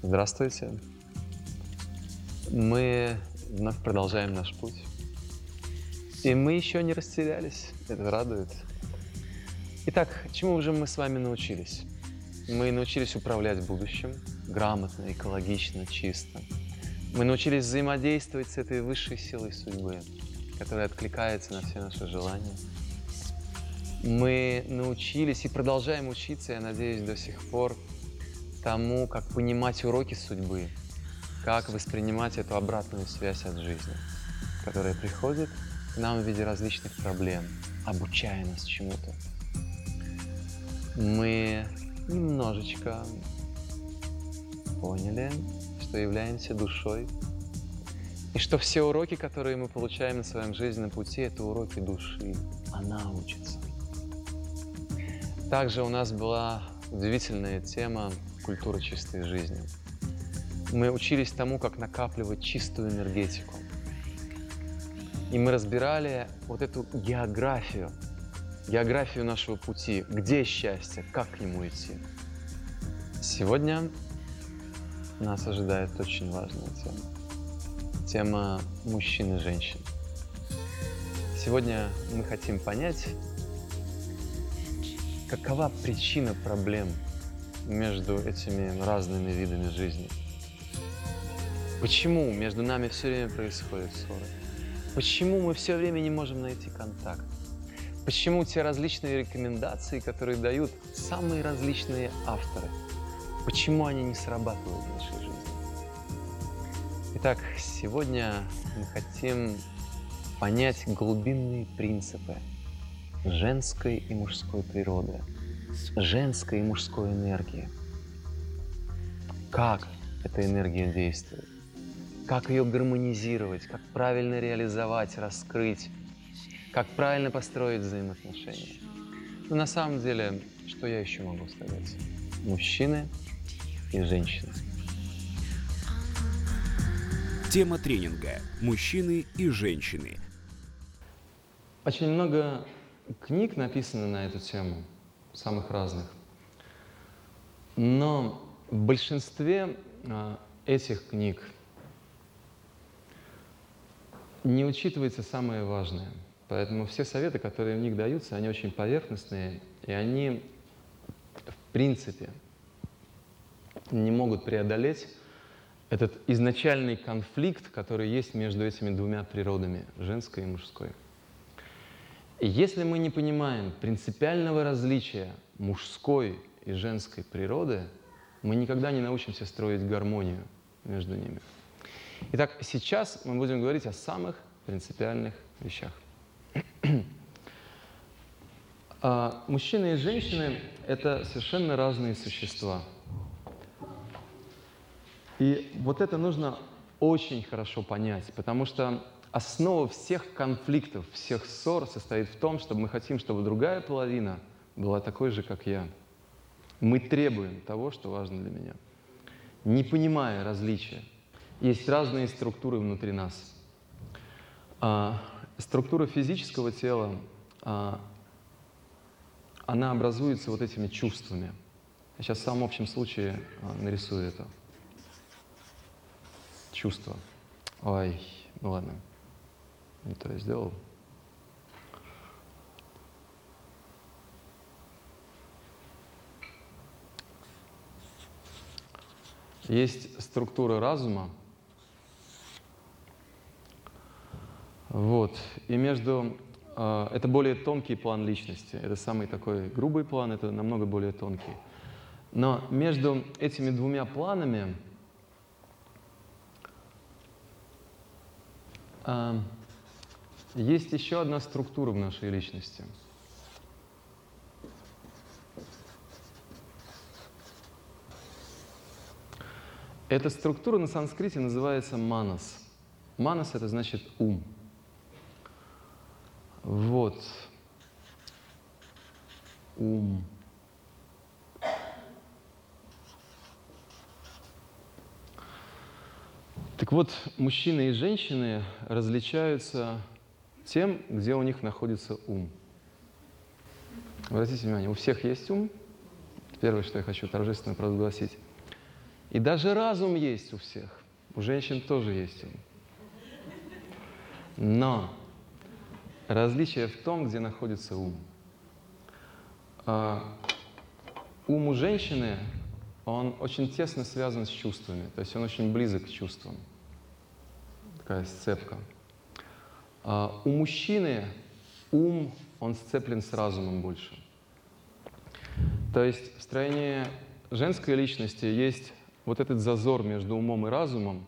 Здравствуйте. Мы вновь продолжаем наш путь. И мы еще не растерялись. Это радует. Итак, чему же мы с вами научились? Мы научились управлять будущим грамотно, экологично, чисто. Мы научились взаимодействовать с этой высшей силой судьбы, которая откликается на все наши желания. Мы научились и продолжаем учиться, я надеюсь, до сих пор тому, как понимать уроки судьбы, как воспринимать эту обратную связь от жизни, которая приходит к нам в виде различных проблем, обучая нас чему-то. Мы немножечко поняли, что являемся душой, и что все уроки, которые мы получаем на своем жизненном пути, это уроки души. Она учится. Также у нас была удивительная тема культура чистой жизни. Мы учились тому, как накапливать чистую энергетику. И мы разбирали вот эту географию, географию нашего пути, где счастье, как к нему идти. Сегодня нас ожидает очень важная тема. Тема мужчин и женщин. Сегодня мы хотим понять, какова причина проблем между этими разными видами жизни. Почему между нами все время происходят ссоры? Почему мы все время не можем найти контакт? Почему те различные рекомендации, которые дают самые различные авторы, почему они не срабатывают в нашей жизни? Итак, сегодня мы хотим понять глубинные принципы женской и мужской природы – женской и мужской энергии. Как эта энергия действует? Как ее гармонизировать? Как правильно реализовать, раскрыть? Как правильно построить взаимоотношения? Но ну, на самом деле, что я еще могу сказать? Мужчины и женщины. Тема тренинга «Мужчины и женщины». Очень много книг написано на эту тему – самых разных. Но в большинстве а, этих книг не учитывается самое важное. Поэтому все советы, которые в них даются, они очень поверхностные, и они, в принципе, не могут преодолеть этот изначальный конфликт, который есть между этими двумя природами, женской и мужской. Если мы не понимаем принципиального различия мужской и женской природы, мы никогда не научимся строить гармонию между ними. Итак, сейчас мы будем говорить о самых принципиальных вещах. А мужчины и женщины — это совершенно разные существа. И вот это нужно очень хорошо понять, потому что основа всех конфликтов, всех ссор состоит в том, что мы хотим, чтобы другая половина была такой же, как я. Мы требуем того, что важно для меня, не понимая различия. Есть разные структуры внутри нас. А, структура физического тела, а, она образуется вот этими чувствами. Я сейчас в самом общем случае а, нарисую это. Чувство. Ой, ну ладно. Не то я сделал. Есть структура разума. Вот. И между... Э, это более тонкий план личности. Это самый такой грубый план, это намного более тонкий. Но между этими двумя планами э, есть еще одна структура в нашей личности. Эта структура на санскрите называется манас. Манас — это значит ум. Вот. Ум. Так вот, мужчины и женщины различаются тем, где у них находится ум. Обратите внимание, у всех есть ум. Первое, что я хочу торжественно провозгласить. И даже разум есть у всех. У женщин тоже есть ум. Но различие в том, где находится ум. А, ум у женщины, он очень тесно связан с чувствами, то есть он очень близок к чувствам. Такая сцепка. А у мужчины ум, он сцеплен с разумом больше. То есть в строении женской личности есть вот этот зазор между умом и разумом,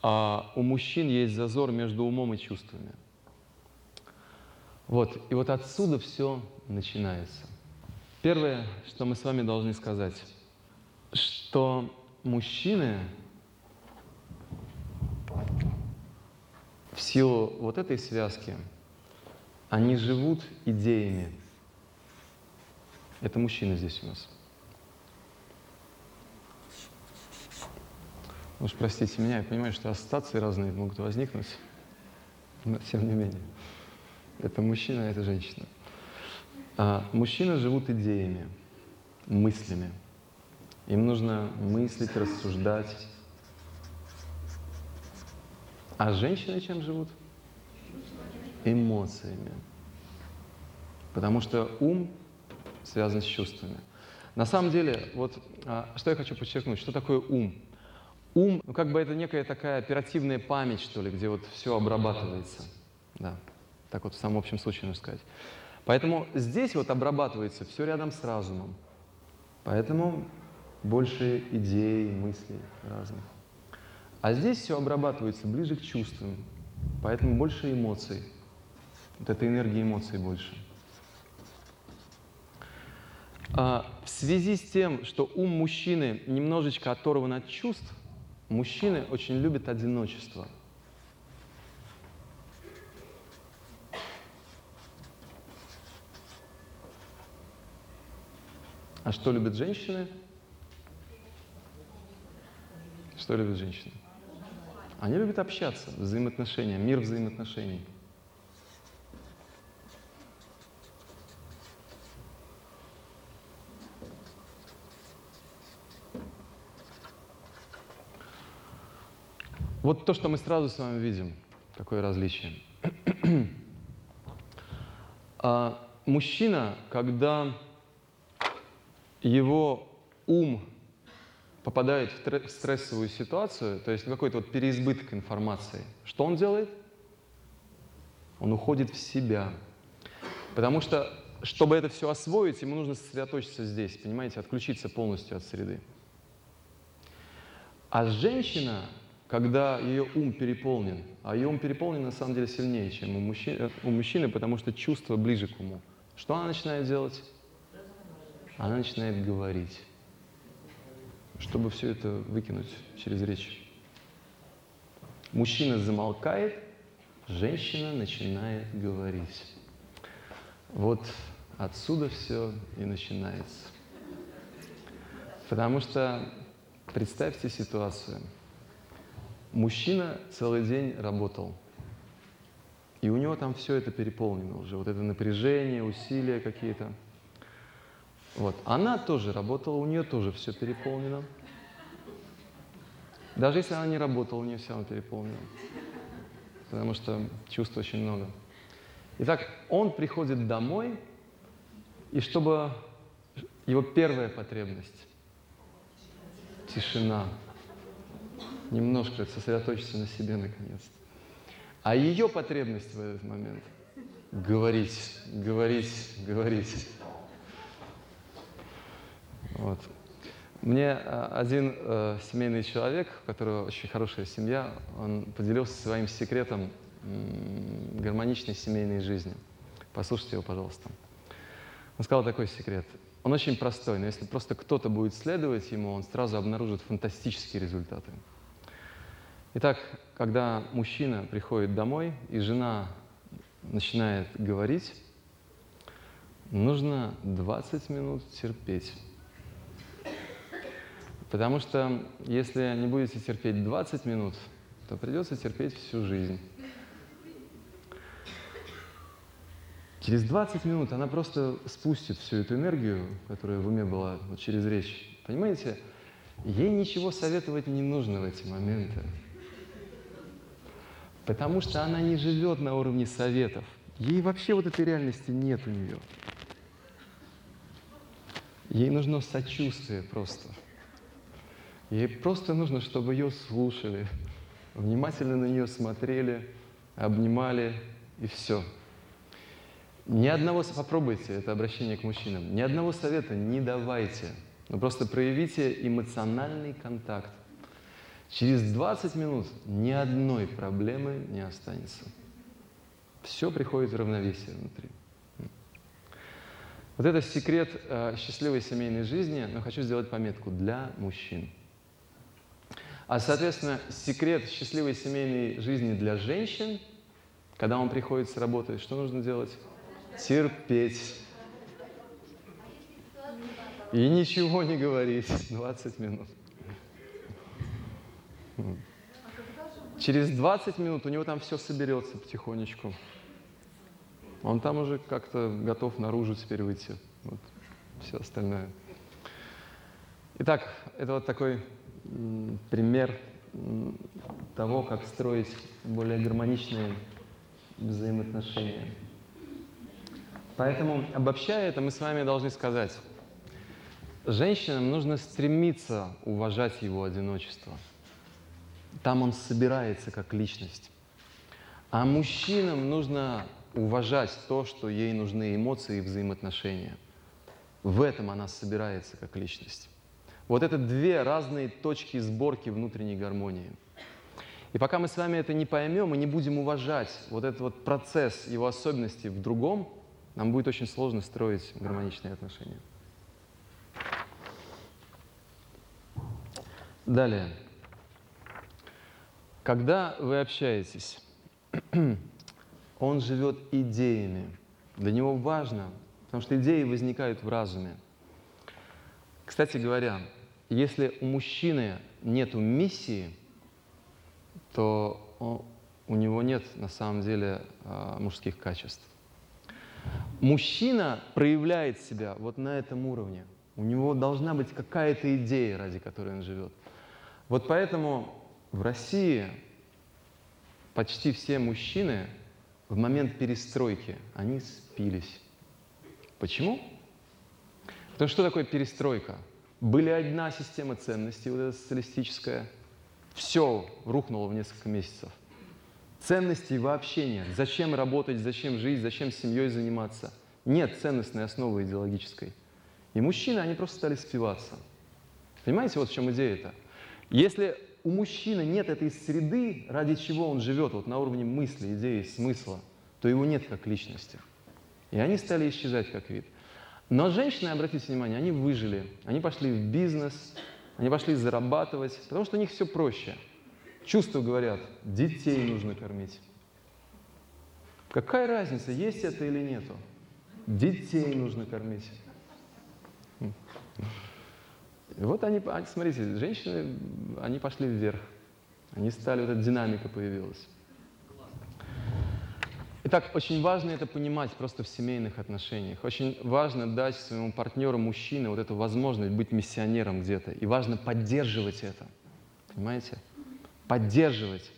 а у мужчин есть зазор между умом и чувствами. Вот, и вот отсюда все начинается. Первое, что мы с вами должны сказать, что мужчины в силу вот этой связки, они живут идеями. Это мужчины здесь у нас. Уж простите меня, я понимаю, что ассоциации разные могут возникнуть, но тем не менее. Это мужчина, а это женщина. А мужчины живут идеями, мыслями. Им нужно мыслить, рассуждать. А женщины чем живут? Эмоциями. Потому что ум связан с чувствами. На самом деле, вот а, что я хочу подчеркнуть, что такое ум? Ум, ну как бы это некая такая оперативная память, что ли, где вот все обрабатывается. Да, так вот в самом общем случае нужно сказать. Поэтому здесь вот обрабатывается все рядом с разумом. Поэтому больше идей, мыслей разных. А здесь все обрабатывается ближе к чувствам, поэтому больше эмоций. Вот этой энергии эмоций больше. А в связи с тем, что ум мужчины немножечко оторван от чувств, Мужчины очень любят одиночество. А что любят женщины? Что любят женщины? Они любят общаться, взаимоотношения, мир взаимоотношений. Вот то, что мы сразу с вами видим, такое различие. а мужчина, когда его ум попадает в стрессовую ситуацию, то есть какой-то вот переизбыток информации, что он делает? Он уходит в себя. Потому что, чтобы это все освоить, ему нужно сосредоточиться здесь, понимаете, отключиться полностью от среды. А женщина, когда ее ум переполнен, а ее ум переполнен на самом деле сильнее, чем у мужчины, у мужчины, потому что чувство ближе к уму. Что она начинает делать? Она начинает говорить, чтобы все это выкинуть через речь. Мужчина замолкает, женщина начинает говорить. Вот отсюда все и начинается. Потому что представьте ситуацию – Мужчина целый день работал. И у него там все это переполнено уже, вот это напряжение, усилия какие-то. Вот. Она тоже работала, у нее тоже все переполнено. Даже если она не работала, у нее все равно переполнено. Потому что чувств очень много. Итак, он приходит домой, и чтобы его первая потребность – тишина – немножко сосредоточиться на себе наконец-то. А ее потребность в этот момент — говорить, говорить, говорить. Вот. Мне а, один э, семейный человек, у которого очень хорошая семья, он поделился своим секретом м, гармоничной семейной жизни. Послушайте его, пожалуйста. Он сказал такой секрет. Он очень простой, но если просто кто-то будет следовать ему, он сразу обнаружит фантастические результаты. Итак, когда мужчина приходит домой и жена начинает говорить, нужно 20 минут терпеть. Потому что если не будете терпеть 20 минут, то придется терпеть всю жизнь. Через 20 минут она просто спустит всю эту энергию, которая в уме была вот через речь. Понимаете? ей ничего советовать не нужно в эти моменты. Потому что она не живет на уровне советов. Ей вообще вот этой реальности нет у нее. Ей нужно сочувствие просто. Ей просто нужно, чтобы ее слушали, внимательно на нее смотрели, обнимали и все. Ни одного, попробуйте это обращение к мужчинам, ни одного совета не давайте, но просто проявите эмоциональный контакт. Через 20 минут ни одной проблемы не останется. Все приходит в равновесие внутри. Вот это секрет э, счастливой семейной жизни, но хочу сделать пометку для мужчин. А, соответственно, секрет счастливой семейной жизни для женщин, когда он приходит с работы, что нужно делать? Терпеть. И ничего не говорить 20 минут. Через 20 минут у него там все соберется потихонечку. Он там уже как-то готов наружу теперь выйти. Вот все остальное. Итак, это вот такой пример того, как строить более гармоничные взаимоотношения. Поэтому, обобщая это, мы с вами должны сказать, женщинам нужно стремиться уважать его одиночество. Там он собирается как личность. А мужчинам нужно уважать то, что ей нужны эмоции и взаимоотношения. В этом она собирается как личность. Вот это две разные точки сборки внутренней гармонии. И пока мы с вами это не поймем и не будем уважать вот этот вот процесс, его особенности в другом, нам будет очень сложно строить гармоничные отношения. Далее. Когда вы общаетесь, он живет идеями. Для него важно, потому что идеи возникают в разуме. Кстати говоря, если у мужчины нет миссии, то у него нет на самом деле а, мужских качеств. Мужчина проявляет себя вот на этом уровне. У него должна быть какая-то идея, ради которой он живет. Вот поэтому в России почти все мужчины в момент перестройки, они спились. Почему? Потому что что такое перестройка? Были одна система ценностей, вот эта социалистическая, все рухнуло в несколько месяцев. Ценностей вообще нет. Зачем работать, зачем жить, зачем семьей заниматься? Нет ценностной основы идеологической. И мужчины, они просто стали спиваться. Понимаете, вот в чем идея-то? Если у мужчины нет этой среды, ради чего он живет, вот на уровне мысли, идеи, смысла, то его нет как личности. И они стали исчезать как вид. Но женщины, обратите внимание, они выжили, они пошли в бизнес, они пошли зарабатывать, потому что у них все проще. Чувства говорят, детей нужно кормить. Какая разница, есть это или нету? Детей нужно кормить. Вот они, смотрите, женщины, они пошли вверх. Они стали, вот эта динамика появилась. Итак, очень важно это понимать просто в семейных отношениях. Очень важно дать своему партнеру, мужчине, вот эту возможность быть миссионером где-то. И важно поддерживать это. Понимаете? Поддерживать.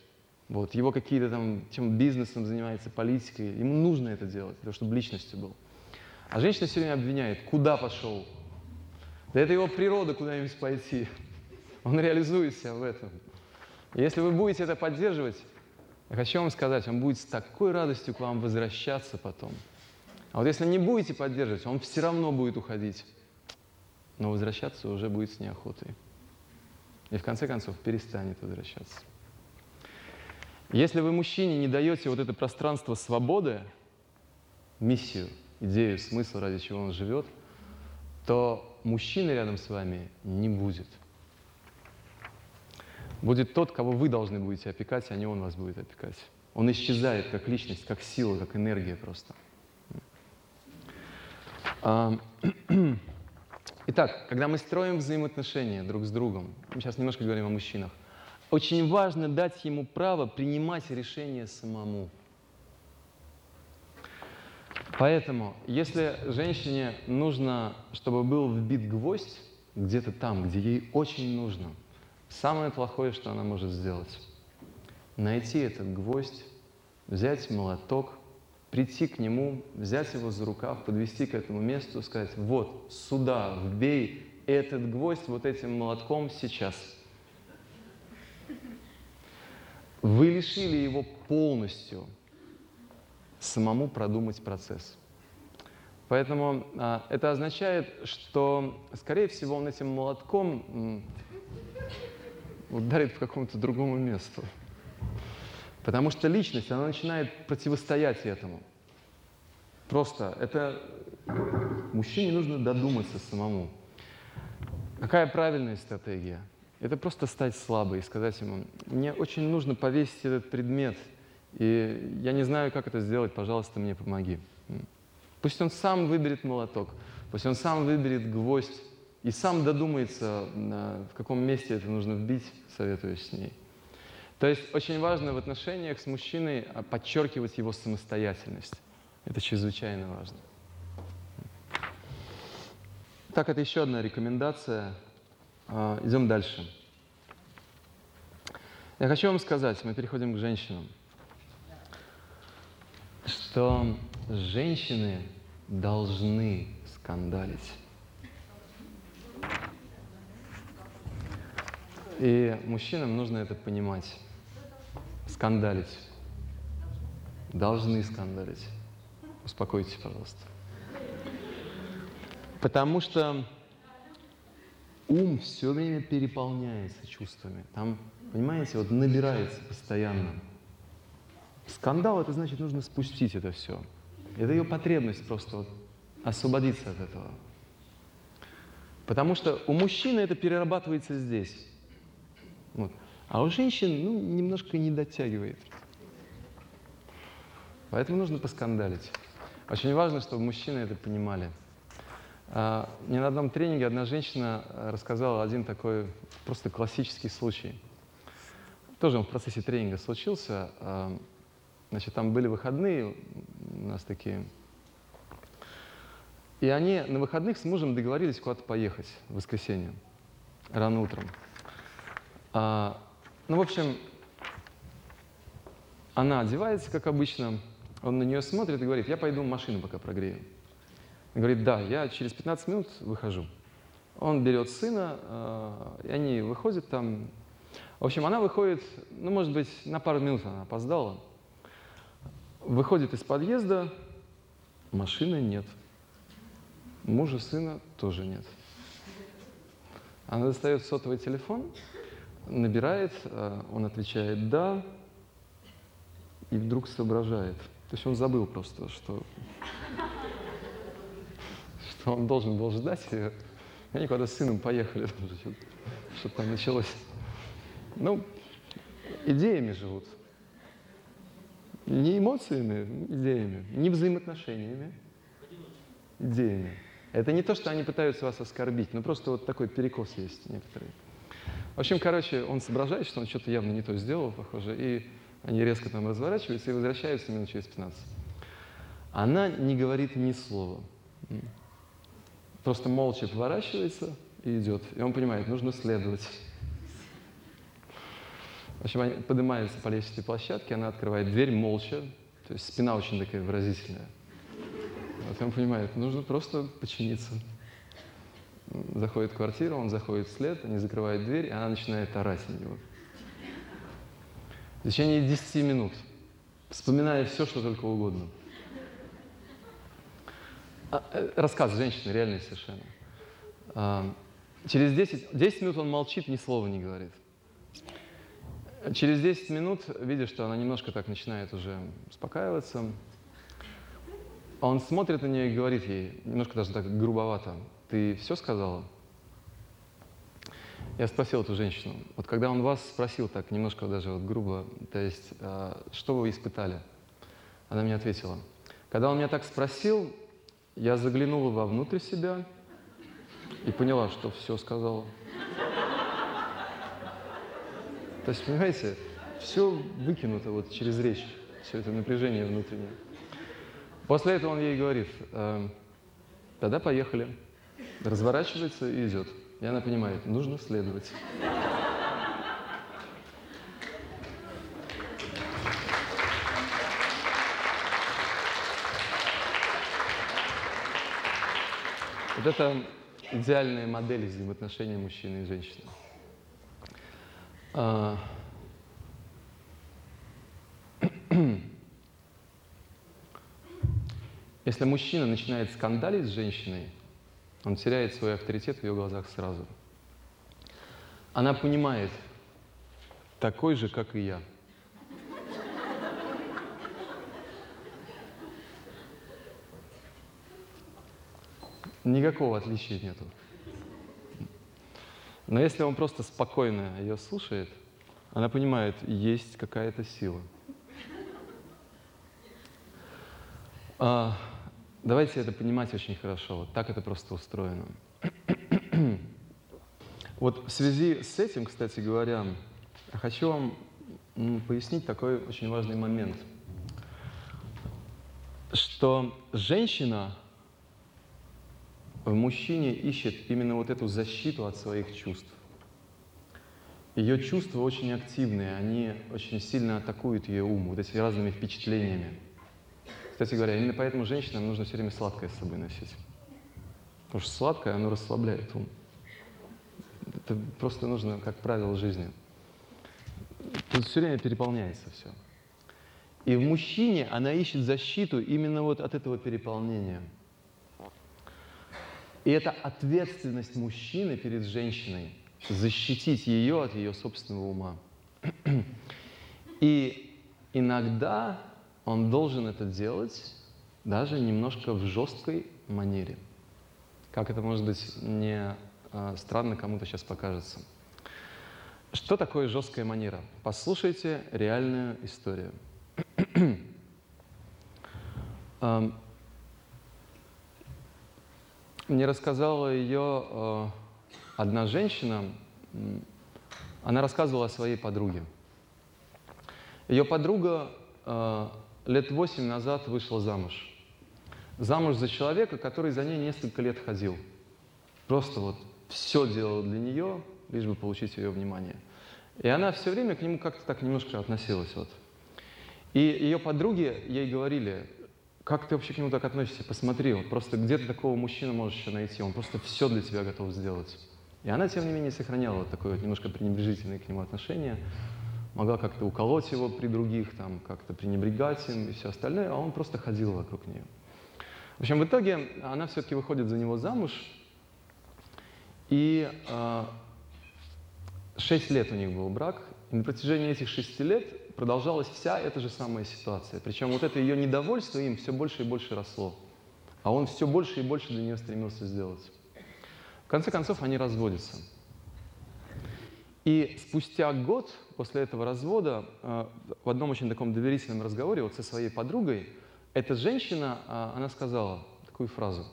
Вот, его какие-то там, чем бизнесом занимается, политикой. Ему нужно это делать, для того, чтобы личностью был. А женщина все время обвиняет, куда пошел, да это его природа куда-нибудь пойти. Он реализует себя в этом. Если вы будете это поддерживать, я хочу вам сказать, он будет с такой радостью к вам возвращаться потом. А вот если не будете поддерживать, он все равно будет уходить. Но возвращаться уже будет с неохотой. И в конце концов перестанет возвращаться. Если вы мужчине не даете вот это пространство свободы, миссию, идею, смысл, ради чего он живет, то мужчины рядом с вами не будет. Будет тот, кого вы должны будете опекать, а не он вас будет опекать. Он исчезает как личность, как сила, как энергия просто. А, итак, когда мы строим взаимоотношения друг с другом, мы сейчас немножко говорим о мужчинах, очень важно дать ему право принимать решения самому. Поэтому, если женщине нужно, чтобы был вбит гвоздь, где-то там, где ей очень нужно. Самое плохое, что она может сделать – найти этот гвоздь, взять молоток, прийти к нему, взять его за рукав, подвести к этому месту, сказать, вот, сюда, вбей этот гвоздь вот этим молотком сейчас. Вы лишили его полностью самому продумать процесс. Поэтому а, это означает, что, скорее всего, он этим молотком ударит в какому-то другому месту. Потому что личность, она начинает противостоять этому. Просто это мужчине нужно додуматься самому. Какая правильная стратегия? Это просто стать слабой и сказать ему, мне очень нужно повесить этот предмет, и я не знаю, как это сделать, пожалуйста, мне помоги. Пусть он сам выберет молоток, пусть он сам выберет гвоздь и сам додумается, в каком месте это нужно вбить, советуюсь с ней. То есть очень важно в отношениях с мужчиной а, подчеркивать его самостоятельность. Это чрезвычайно важно. Так, это еще одна рекомендация. А, идем дальше. Я хочу вам сказать, мы переходим к женщинам, что женщины должны скандалить. И мужчинам нужно это понимать скандалить. Должны скандалить. Успокойтесь, пожалуйста. Потому что ум все время переполняется чувствами. Там, понимаете, вот набирается постоянно. Скандал это значит нужно спустить это все. Это ее потребность просто вот освободиться от этого. Потому что у мужчины это перерабатывается здесь. Вот. А у женщин ну, немножко не дотягивает. Поэтому нужно поскандалить. Очень важно, чтобы мужчины это понимали. А, мне на одном тренинге одна женщина рассказала один такой просто классический случай. Тоже он в процессе тренинга случился. А, значит, там были выходные у нас такие. И они на выходных с мужем договорились куда-то поехать в воскресенье, рано утром. А, ну, в общем, она одевается, как обычно, он на нее смотрит и говорит, я пойду машину пока прогрею. Он говорит, да, я через 15 минут выхожу. Он берет сына, э, и они выходят там. В общем, она выходит, ну, может быть, на пару минут она опоздала. Выходит из подъезда, машины нет. Мужа, сына тоже нет. Она достает сотовый телефон, набирает, э, он отвечает «да», и вдруг соображает. То есть он забыл просто, что, что он должен был ждать. И они куда с сыном поехали, что там началось. Ну, идеями живут. Не эмоциями, идеями, не взаимоотношениями, идеями. Это не то, что они пытаются вас оскорбить, но просто вот такой перекос есть некоторые. В общем, короче, он соображает, что он что-то явно не то сделал, похоже, и они резко там разворачиваются и возвращаются минут через 15. Она не говорит ни слова. Просто молча поворачивается и идет. И он понимает, нужно следовать. В общем, они поднимаются по лестничной площадке, она открывает дверь молча, то есть спина очень такая выразительная. Вот он понимает, нужно просто подчиниться заходит в квартиру, он заходит вслед, они закрывают дверь, и она начинает орать на него. В течение 10 минут, вспоминая все, что только угодно. А, э, рассказ женщины, реальный совершенно. А, через 10, 10 минут он молчит, ни слова не говорит. Через 10 минут, видя, что она немножко так начинает уже успокаиваться, он смотрит на нее и говорит ей, немножко даже так грубовато, ты все сказала? Я спросил эту женщину, вот когда он вас спросил так немножко даже вот грубо, то есть, э, что вы испытали? Она мне ответила, когда он меня так спросил, я заглянула вовнутрь себя и поняла, что все сказала. То есть, понимаете, все выкинуто вот через речь, все это напряжение внутреннее. После этого он ей говорит, э, тогда поехали разворачивается и идет. И она понимает, нужно следовать. Вот это идеальная модель взаимоотношений мужчины и женщины. А, Если мужчина начинает скандалить с женщиной, он теряет свой авторитет в ее глазах сразу. Она понимает, такой же, как и я. Никакого отличия нету. Но если он просто спокойно ее слушает, она понимает, есть какая-то сила. А, давайте это понимать очень хорошо. Вот так это просто устроено. вот в связи с этим, кстати говоря, хочу вам пояснить такой очень важный момент, что женщина в мужчине ищет именно вот эту защиту от своих чувств. Ее чувства очень активные, они очень сильно атакуют ее ум вот этими разными впечатлениями. Кстати говоря, именно поэтому женщинам нужно все время сладкое с собой носить. Потому что сладкое, оно расслабляет ум. Это просто нужно как правило жизни. Тут все время переполняется все. И в мужчине она ищет защиту именно вот от этого переполнения – и это ответственность мужчины перед женщиной защитить ее от ее собственного ума. И иногда он должен это делать даже немножко в жесткой манере. Как это может быть не э, странно кому-то сейчас покажется. Что такое жесткая манера? Послушайте реальную историю. Мне рассказала ее э, одна женщина. Она рассказывала о своей подруге. Ее подруга э, лет восемь назад вышла замуж. Замуж за человека, который за ней несколько лет ходил. Просто вот все делал для нее, лишь бы получить ее внимание. И она все время к нему как-то так немножко относилась. Вот. И ее подруги ей говорили, как ты вообще к нему так относишься? Посмотри, вот просто где ты такого мужчину можешь еще найти? Он просто все для тебя готов сделать. И она, тем не менее, сохраняла такое вот немножко пренебрежительное к нему отношение. Могла как-то уколоть его при других, там, как-то пренебрегать им и все остальное, а он просто ходил вокруг нее. В общем, в итоге она все-таки выходит за него замуж, и э, лет у них был брак, и на протяжении этих шести лет продолжалась вся эта же самая ситуация. Причем вот это ее недовольство им все больше и больше росло. А он все больше и больше для нее стремился сделать. В конце концов, они разводятся. И спустя год после этого развода, э, в одном очень таком доверительном разговоре вот со своей подругой, эта женщина, э, она сказала такую фразу.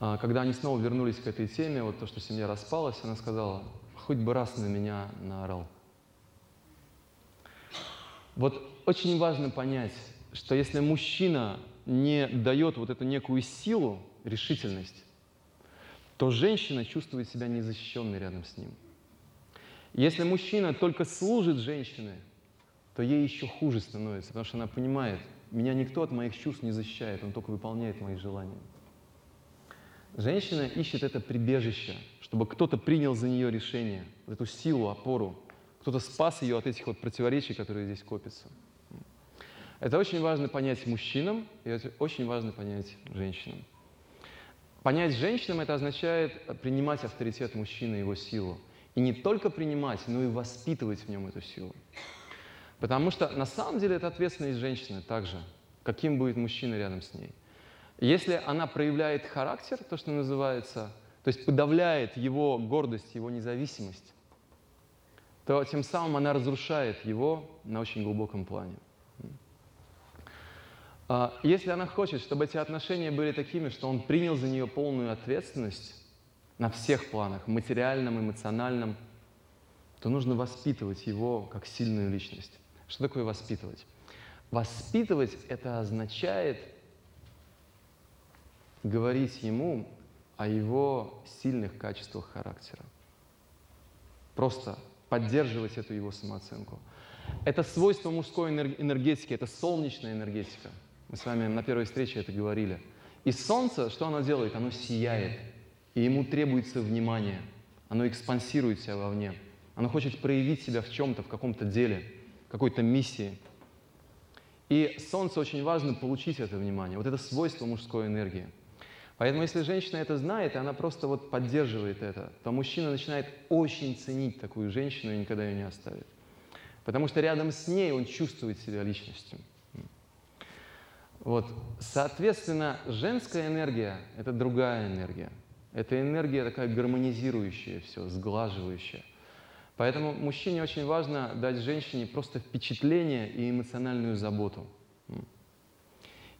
Э, когда они снова вернулись к этой теме, вот то, что семья распалась, она сказала, хоть бы раз на меня наорал. Вот очень важно понять, что если мужчина не дает вот эту некую силу, решительность, то женщина чувствует себя незащищенной рядом с ним. Если мужчина только служит женщине, то ей еще хуже становится, потому что она понимает, меня никто от моих чувств не защищает, он только выполняет мои желания. Женщина ищет это прибежище, чтобы кто-то принял за нее решение, вот эту силу, опору, кто-то спас ее от этих вот противоречий, которые здесь копятся. Это очень важно понять мужчинам, и это очень важно понять женщинам. Понять женщинам это означает принимать авторитет мужчины, его силу. И не только принимать, но и воспитывать в нем эту силу. Потому что на самом деле это ответственность женщины также, каким будет мужчина рядом с ней. Если она проявляет характер, то, что называется, то есть подавляет его гордость, его независимость, то тем самым она разрушает его на очень глубоком плане. А, если она хочет, чтобы эти отношения были такими, что он принял за нее полную ответственность на всех планах, материальном, эмоциональном, то нужно воспитывать его как сильную личность. Что такое воспитывать? Воспитывать это означает говорить ему о его сильных качествах характера. Просто поддерживать эту его самооценку. Это свойство мужской энергетики, это солнечная энергетика. Мы с вами на первой встрече это говорили. И солнце, что оно делает? Оно сияет, и ему требуется внимание. Оно экспансирует себя вовне. Оно хочет проявить себя в чем-то, в каком-то деле, какой-то миссии. И солнце очень важно получить это внимание. Вот это свойство мужской энергии. Поэтому если женщина это знает, и она просто вот поддерживает это, то мужчина начинает очень ценить такую женщину и никогда ее не оставит. Потому что рядом с ней он чувствует себя личностью. Вот. Соответственно, женская энергия – это другая энергия. Это энергия такая гармонизирующая все, сглаживающая. Поэтому мужчине очень важно дать женщине просто впечатление и эмоциональную заботу.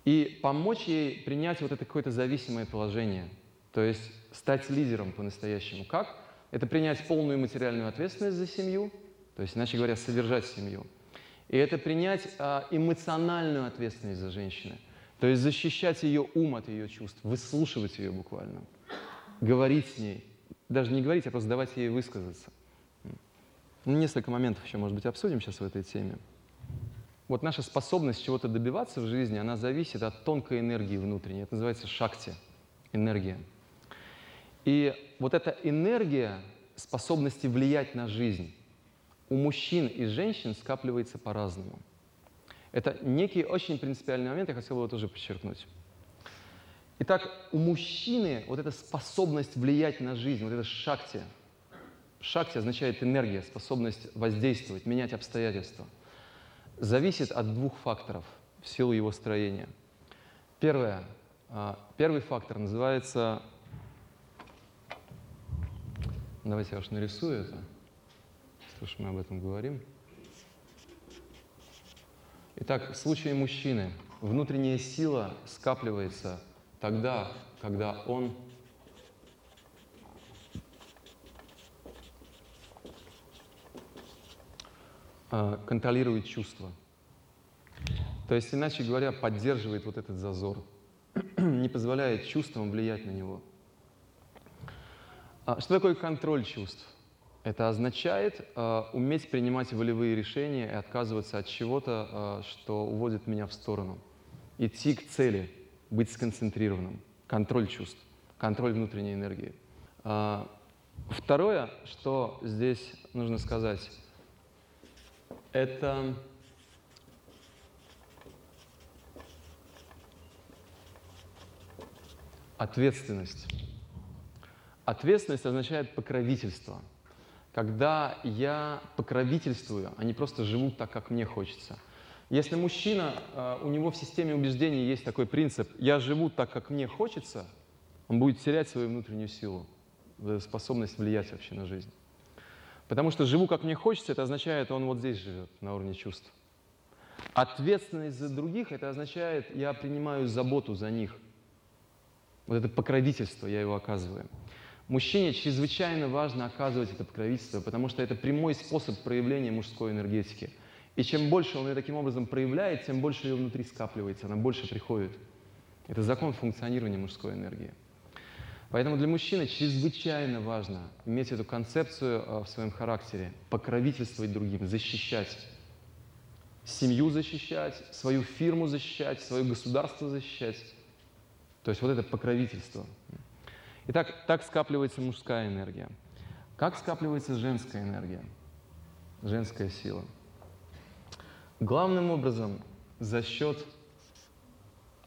И помочь ей принять вот это какое-то зависимое положение. То есть стать лидером по-настоящему. Как? Это принять полную материальную ответственность за семью, то есть, иначе говоря, содержать семью – и это принять а, эмоциональную ответственность за женщину. То есть защищать ее ум от ее чувств, выслушивать ее буквально, говорить с ней. Даже не говорить, а просто давать ей высказаться. Ну, несколько моментов еще, может быть, обсудим сейчас в этой теме. Вот наша способность чего-то добиваться в жизни, она зависит от тонкой энергии внутренней. Это называется шакти, энергия. И вот эта энергия способности влиять на жизнь, у мужчин и женщин скапливается по-разному. Это некий очень принципиальный момент, я хотел бы его тоже подчеркнуть. Итак, у мужчины вот эта способность влиять на жизнь, вот это шакти. Шакти означает энергия, способность воздействовать, менять обстоятельства. Зависит от двух факторов в силу его строения. Первое, а, первый фактор называется... Давайте я уж нарисую это ж мы об этом говорим. Итак, в случае мужчины внутренняя сила скапливается тогда, когда он а, контролирует чувства. То есть, иначе говоря, поддерживает вот этот зазор, не позволяет чувствам влиять на него. А что такое контроль чувств? Это означает э, уметь принимать волевые решения и отказываться от чего-то, э, что уводит меня в сторону. Идти к цели, быть сконцентрированным, контроль чувств, контроль внутренней энергии. Э, второе, что здесь нужно сказать, это ответственность. Ответственность означает покровительство – когда я покровительствую, а не просто живу так, как мне хочется. Если мужчина, э, у него в системе убеждений есть такой принцип «я живу так, как мне хочется», он будет терять свою внутреннюю силу, способность влиять вообще на жизнь. Потому что «живу, как мне хочется» — это означает, он вот здесь живет, на уровне чувств. Ответственность за других — это означает, я принимаю заботу за них. Вот это покровительство, я его оказываю. Мужчине чрезвычайно важно оказывать это покровительство, потому что это прямой способ проявления мужской энергетики. И чем больше он ее таким образом проявляет, тем больше ее внутри скапливается, она больше приходит. Это закон функционирования мужской энергии. Поэтому для мужчины чрезвычайно важно иметь эту концепцию э, в своем характере, покровительствовать другим, защищать. Семью защищать, свою фирму защищать, свое государство защищать. То есть вот это покровительство. Итак, так скапливается мужская энергия. Как скапливается женская энергия, женская сила? Главным образом за счет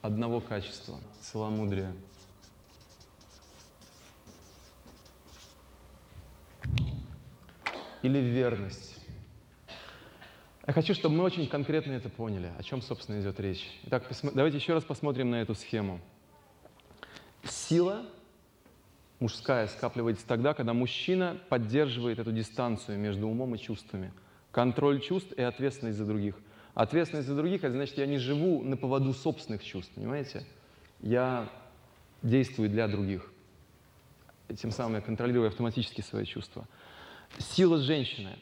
одного качества – целомудрия. Или верность. Я хочу, чтобы мы очень конкретно это поняли, о чем, собственно, идет речь. Итак, давайте еще раз посмотрим на эту схему. Сила мужская скапливается тогда, когда мужчина поддерживает эту дистанцию между умом и чувствами. Контроль чувств и ответственность за других. Ответственность за других, это значит, я не живу на поводу собственных чувств, понимаете? Я действую для других. Тем самым я контролирую автоматически свои чувства. Сила женщины.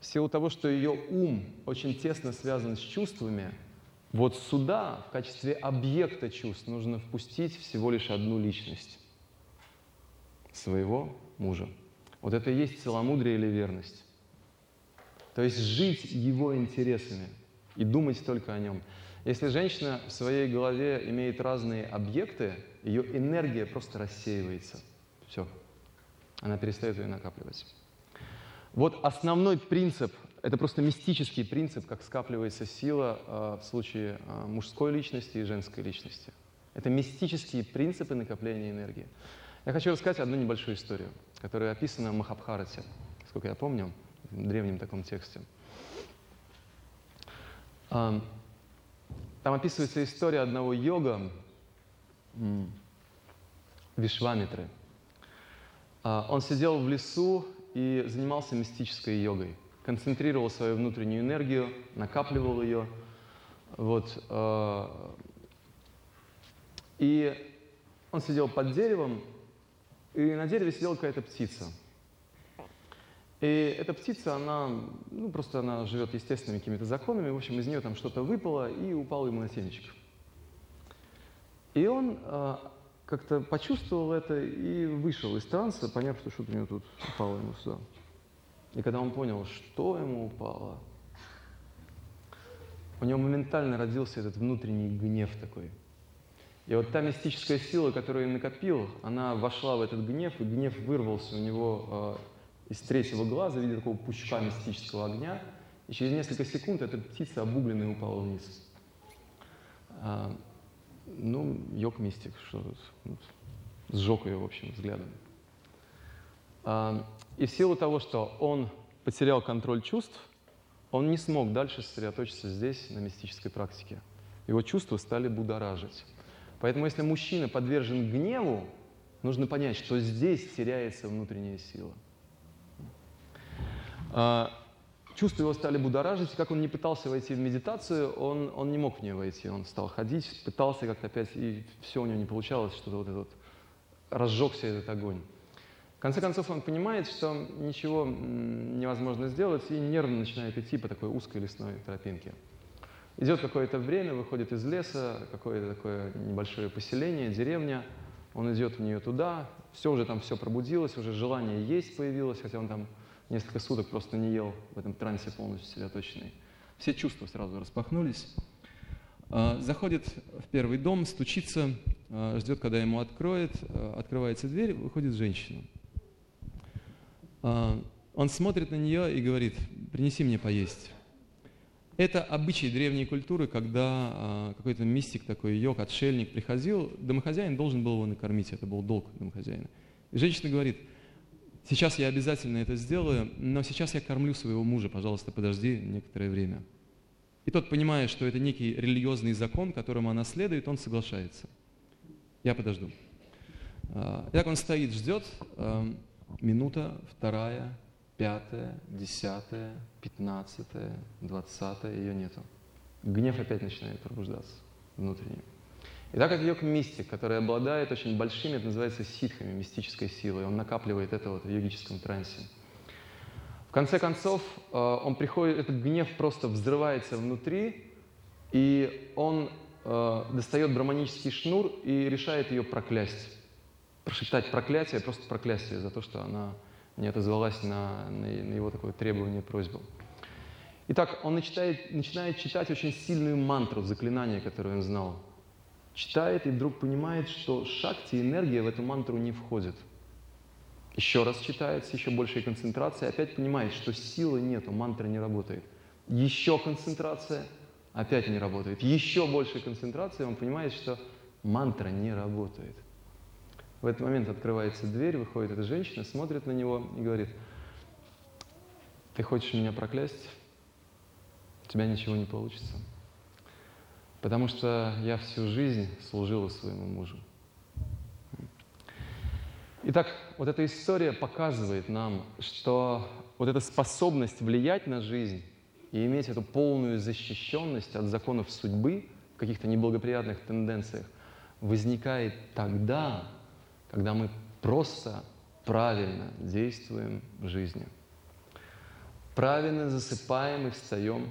В силу того, что ее ум очень тесно связан с чувствами, вот сюда, в качестве объекта чувств, нужно впустить всего лишь одну личность. своего мужа. Вот это и есть целомудрие или верность. То есть жить его интересами и думать только о нем. Если женщина в своей голове имеет разные объекты, ее энергия просто рассеивается. Все. Она перестает ее накапливать. Вот основной принцип, это просто мистический принцип, как скапливается сила э, в случае э, мужской личности и женской личности. Это мистические принципы накопления энергии. Я хочу рассказать одну небольшую историю, которая описана в Махабхарате, сколько я помню, древнем таком тексте. Там описывается история одного йога, Вишвамитры. А, он сидел в лесу и занимался мистической йогой, концентрировал свою внутреннюю энергию, накапливал ее. Вот, а, и он сидел под деревом, и на дереве сидела какая-то птица. И эта птица, она, ну, просто она живет естественными какими-то законами. В общем, из нее там что-то выпало и упало ему на семечко. И он э, как-то почувствовал это и вышел из транса, поняв, что что-то у него тут упало ему сюда. И когда он понял, что ему упало, у него моментально родился этот внутренний гнев такой – и вот та мистическая сила, которую он накопил, она вошла в этот гнев, и гнев вырвался у него э, из третьего глаза в виде такого пучка мистического огня, и через несколько секунд эта птица обугленная упала вниз. А, ну, йог мистик, что сжег ее, в общем, взглядом. А, и в силу того, что он потерял контроль чувств, он не смог дальше сосредоточиться здесь, на мистической практике. Его чувства стали будоражить. Поэтому если мужчина подвержен гневу, нужно понять, что здесь теряется внутренняя сила. А, чувства его стали будоражить, как он не пытался войти в медитацию, он, он не мог в нее войти. Он стал ходить, пытался как-то опять, и все у него не получалось, что-то вот этот, разжегся этот огонь. В конце концов, он понимает, что ничего невозможно сделать, и нервно начинает идти по такой узкой лесной тропинке. Идет какое-то время, выходит из леса, какое-то такое небольшое поселение, деревня. Он идет в нее туда, все уже там все пробудилось, уже желание есть появилось, хотя он там несколько суток просто не ел в этом трансе полностью сосредоточенный. Все чувства сразу распахнулись. А, заходит в первый дом, стучится, а, ждет, когда ему откроет, а, открывается дверь, выходит женщина. Он смотрит на нее и говорит, принеси мне поесть. Это обычай древней культуры, когда какой-то мистик такой, йог, отшельник приходил, домохозяин должен был его накормить, это был долг домохозяина. И женщина говорит, сейчас я обязательно это сделаю, но сейчас я кормлю своего мужа, пожалуйста, подожди некоторое время. И тот, понимая, что это некий религиозный закон, которому она следует, он соглашается. Я подожду. А, так он стоит, ждет, а, минута, вторая, пятое, десятое, пятнадцатое, двадцатое, ее нету. Гнев опять начинает пробуждаться внутренне. И так как йог мистик, который обладает очень большими, это называется ситхами, мистической силой, он накапливает это вот в йогическом трансе. В конце концов, э, он приходит, этот гнев просто взрывается внутри, и он э, достает браманический шнур и решает ее проклясть. Прошептать проклятие, просто проклятие за то, что она не отозвалась на, на, его такое требование, просьбу. Итак, он начинает, начинает читать очень сильную мантру, заклинание, которое он знал. Читает и вдруг понимает, что шакти, энергия в эту мантру не входит. Еще раз читает с еще большей концентрацией, опять понимает, что силы нету, мантра не работает. Еще концентрация, опять не работает. Еще большей концентрации, он понимает, что мантра не работает. В этот момент открывается дверь, выходит эта женщина, смотрит на него и говорит, ты хочешь меня проклясть? У тебя ничего не получится. Потому что я всю жизнь служила своему мужу. Итак, вот эта история показывает нам, что вот эта способность влиять на жизнь и иметь эту полную защищенность от законов судьбы в каких-то неблагоприятных тенденциях возникает тогда, когда мы просто правильно действуем в жизни. Правильно засыпаем и встаем,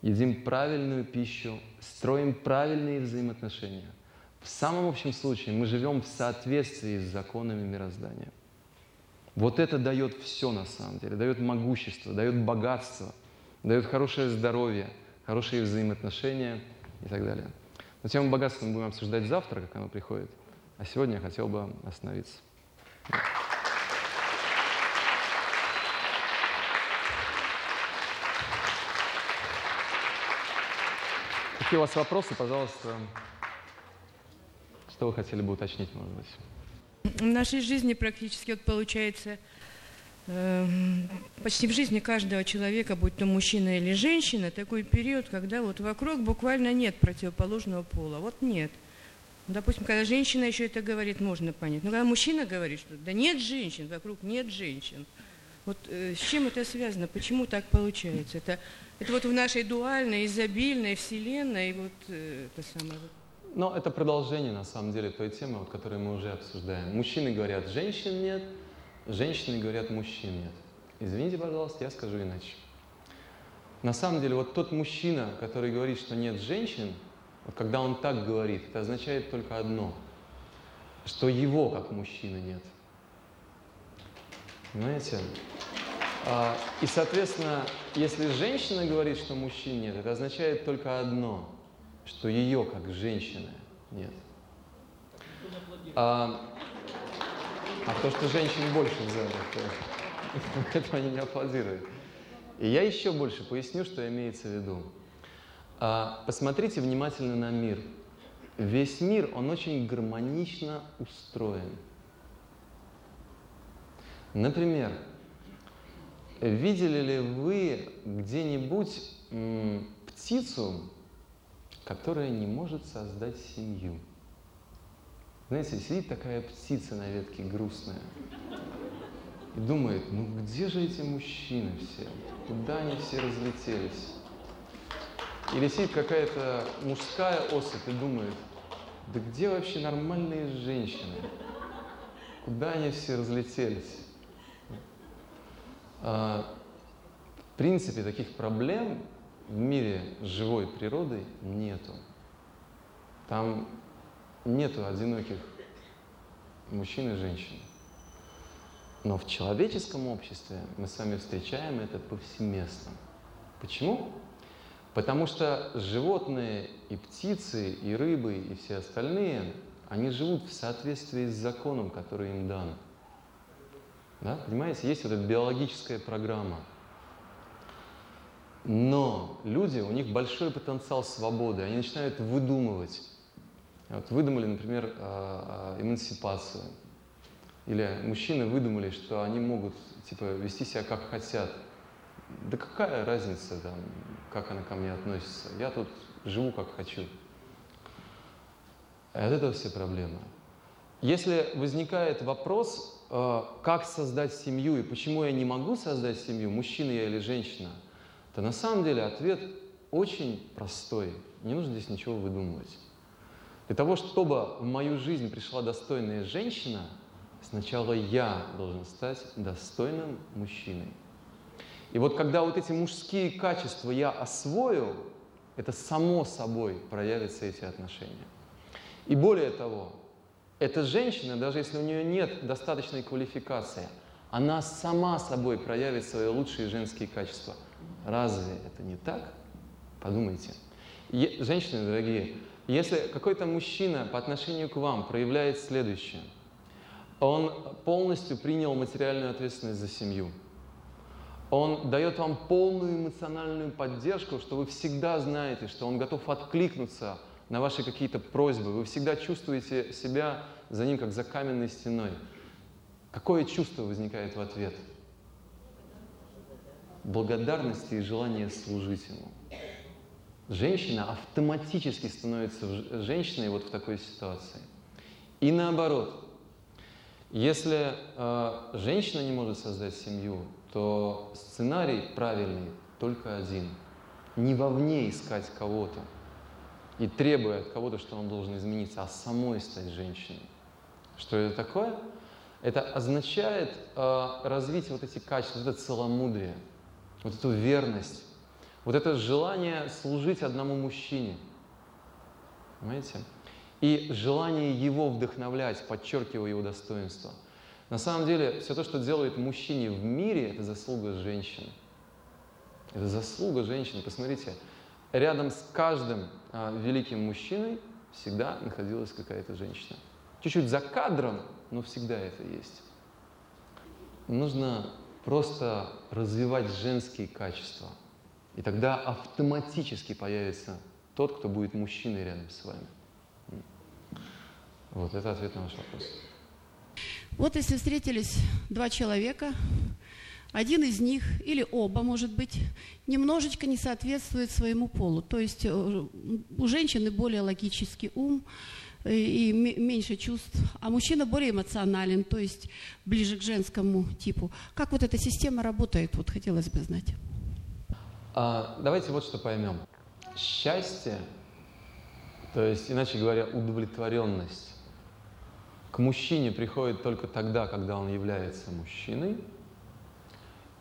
едим правильную пищу, строим правильные взаимоотношения. В самом общем случае мы живем в соответствии с законами мироздания. Вот это дает все на самом деле. Дает могущество, дает богатство, дает хорошее здоровье, хорошие взаимоотношения и так далее. Но тему богатства мы будем обсуждать завтра, как оно приходит. А сегодня я хотел бы остановиться. Какие у вас вопросы, пожалуйста? Что вы хотели бы уточнить, может быть? В нашей жизни практически вот получается э, почти в жизни каждого человека, будь то мужчина или женщина, такой период, когда вот вокруг буквально нет противоположного пола. Вот нет. Допустим, когда женщина еще это говорит, можно понять. Но когда мужчина говорит, что да нет женщин, вокруг нет женщин. Вот э, с чем это связано? Почему так получается? Это, это вот в нашей дуальной, изобильной вселенной, вот э, это самое. Но это продолжение, на самом деле, той темы, вот, которую мы уже обсуждаем. Мужчины говорят, женщин нет, женщины говорят, мужчин нет. Извините, пожалуйста, я скажу иначе. На самом деле, вот тот мужчина, который говорит, что нет женщин, вот когда он так говорит, это означает только одно, что его как мужчины нет. Понимаете? А, и, соответственно, если женщина говорит, что мужчин нет, это означает только одно, что ее как женщины нет. А, а то, что женщин больше в зале, то этого они не аплодируют. И я еще больше поясню, что имеется в виду. А, посмотрите внимательно на мир. Весь мир, он очень гармонично устроен. Например, видели ли вы где-нибудь птицу, которая не может создать семью? Знаете, сидит такая птица на ветке грустная и думает, ну где же эти мужчины все? Куда они все разлетелись? Или сидит какая-то мужская особь и думает, да где вообще нормальные женщины? Куда они все разлетелись? А, В принципе, таких проблем в мире живой природы нету. Там нету одиноких мужчин и женщин. Но в человеческом обществе мы с вами встречаем это повсеместно. Почему? Потому что животные и птицы, и рыбы, и все остальные, они живут в соответствии с законом, который им дан. Да? Понимаете, есть вот эта биологическая программа. Но люди, у них большой потенциал свободы, они начинают выдумывать. Вот выдумали, например, а, а, эмансипацию. Или мужчины выдумали, что они могут типа, вести себя как хотят. Да какая разница, там, как она ко мне относится? Я тут живу как хочу. И от этого все проблемы. Если возникает вопрос, э, как создать семью и почему я не могу создать семью, мужчина я или женщина, то на самом деле ответ очень простой. Не нужно здесь ничего выдумывать. Для того, чтобы в мою жизнь пришла достойная женщина, сначала я должен стать достойным мужчиной. И вот когда вот эти мужские качества я освою, это само собой проявятся эти отношения. И более того, эта женщина, даже если у нее нет достаточной квалификации, она сама собой проявит свои лучшие женские качества. Разве это не так? Подумайте. Е- женщины, дорогие, если какой-то мужчина по отношению к вам проявляет следующее, он полностью принял материальную ответственность за семью, он дает вам полную эмоциональную поддержку, что вы всегда знаете, что он готов откликнуться на ваши какие-то просьбы. Вы всегда чувствуете себя за ним, как за каменной стеной. Какое чувство возникает в ответ? Благодарности и желание служить ему. Женщина автоматически становится женщиной вот в такой ситуации. И наоборот, если э, женщина не может создать семью, то сценарий правильный только один. Не вовне искать кого-то и требуя от кого-то, что он должен измениться, а самой стать женщиной. Что это такое? Это означает э, развить вот эти качества, вот это целомудрие, вот эту верность, вот это желание служить одному мужчине. Понимаете? И желание его вдохновлять, подчеркивая его достоинство. На самом деле, все то, что делает мужчине в мире, это заслуга женщины. Это заслуга женщины. Посмотрите, рядом с каждым великим мужчиной всегда находилась какая-то женщина. Чуть-чуть за кадром, но всегда это есть. Нужно просто развивать женские качества. И тогда автоматически появится тот, кто будет мужчиной рядом с вами. Вот, это ответ на ваш вопрос. Вот если встретились два человека, один из них или оба, может быть, немножечко не соответствует своему полу. То есть э, у женщины более логический ум э, и меньше чувств, а мужчина более эмоционален, то есть ближе к женскому типу. Как вот эта система работает, вот хотелось бы знать. А, давайте вот что поймем. Счастье, то есть, иначе говоря, удовлетворенность, к мужчине приходит только тогда, когда он является мужчиной,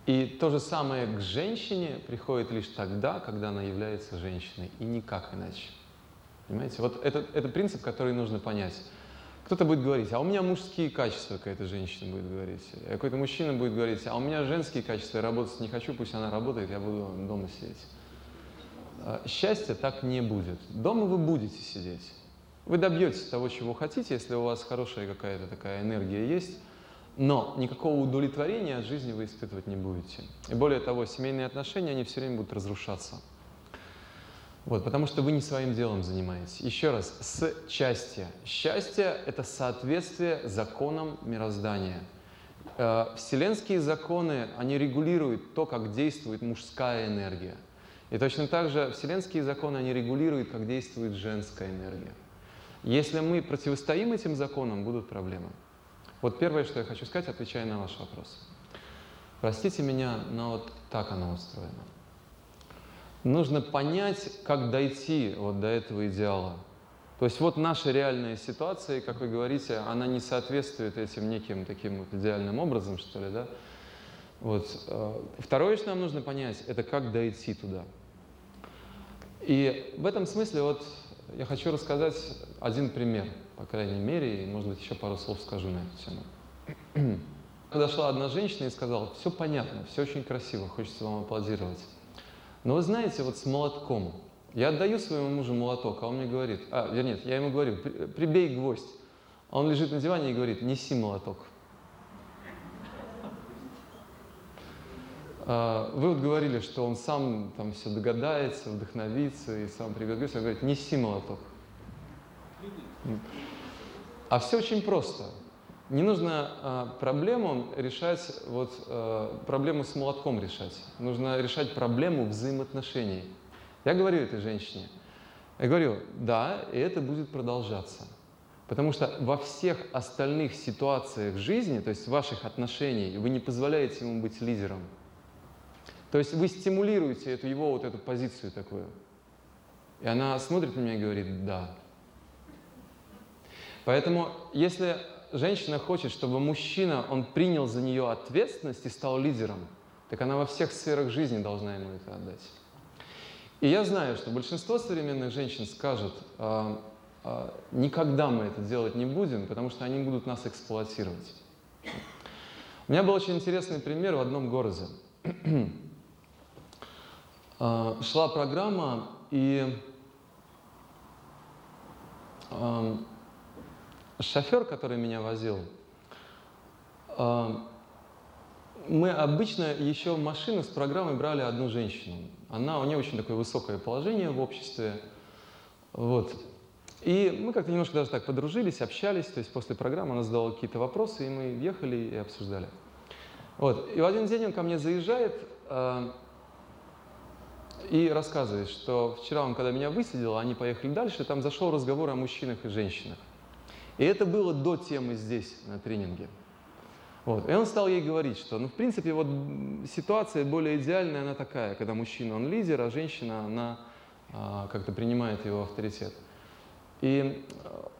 и то же самое к женщине приходит лишь тогда, когда она является женщиной, и никак иначе. Понимаете? Вот это, это принцип, который нужно понять. Кто-то будет говорить, а у меня мужские качества, какая-то женщина будет говорить. Какой-то мужчина будет говорить, а у меня женские качества, я работать не хочу, пусть она работает, я буду дома сидеть. А, счастья так не будет. Дома вы будете сидеть. Вы добьетесь того, чего хотите, если у вас хорошая какая-то такая энергия есть, но никакого удовлетворения от жизни вы испытывать не будете. И более того, семейные отношения, они все время будут разрушаться. Вот, потому что вы не своим делом занимаетесь. Еще раз, с счастья. Счастье – это соответствие законам мироздания. Э, вселенские законы, они регулируют то, как действует мужская энергия. И точно так же вселенские законы, они регулируют, как действует женская энергия. Если мы противостоим этим законам, будут проблемы. Вот первое, что я хочу сказать, отвечая на ваш вопрос. Простите меня, но вот так оно устроено. Нужно понять, как дойти вот до этого идеала. То есть вот наша реальная ситуация, как вы говорите, она не соответствует этим неким таким вот идеальным образом, что ли, да? Вот. Э, второе, что нам нужно понять, это как дойти туда. И в этом смысле вот я хочу рассказать один пример, по крайней мере, и, может быть, еще пару слов скажу на эту тему. Подошла одна женщина и сказала, все понятно, все очень красиво, хочется вам аплодировать. Но вы знаете, вот с молотком, я отдаю своему мужу молоток, а он мне говорит, а, вернее, я ему говорю, прибей гвоздь. А он лежит на диване и говорит, неси молоток. А, вы вот говорили, что он сам там все догадается, вдохновится и сам гвоздь. Он говорит, неси молоток. А все очень просто. Не нужно э, проблему решать, вот э, проблему с молотком решать. Нужно решать проблему взаимоотношений. Я говорю этой женщине, я говорю, да, и это будет продолжаться. Потому что во всех остальных ситуациях жизни, то есть ваших отношений, вы не позволяете ему быть лидером. То есть вы стимулируете эту, его вот эту позицию такую. И она смотрит на меня и говорит, да. Поэтому, если женщина хочет, чтобы мужчина, он принял за нее ответственность и стал лидером, так она во всех сферах жизни должна ему это отдать. И я знаю, что большинство современных женщин скажут, а, а, никогда мы это делать не будем, потому что они будут нас эксплуатировать. У меня был очень интересный пример в одном городе. А, шла программа, и шофер, который меня возил, а, мы обычно еще машину с программой брали одну женщину. Она, у нее очень такое высокое положение в обществе. Вот. И мы как-то немножко даже так подружились, общались, то есть после программы она задавала какие-то вопросы, и мы ехали и обсуждали. Вот. И в один день он ко мне заезжает э, и рассказывает, что вчера он, когда меня высадил, они поехали дальше, там зашел разговор о мужчинах и женщинах. И это было до темы здесь, на тренинге. Вот. И он стал ей говорить, что, ну, в принципе, вот ситуация более идеальная, она такая, когда мужчина, он лидер, а женщина, она а, как-то принимает его авторитет. И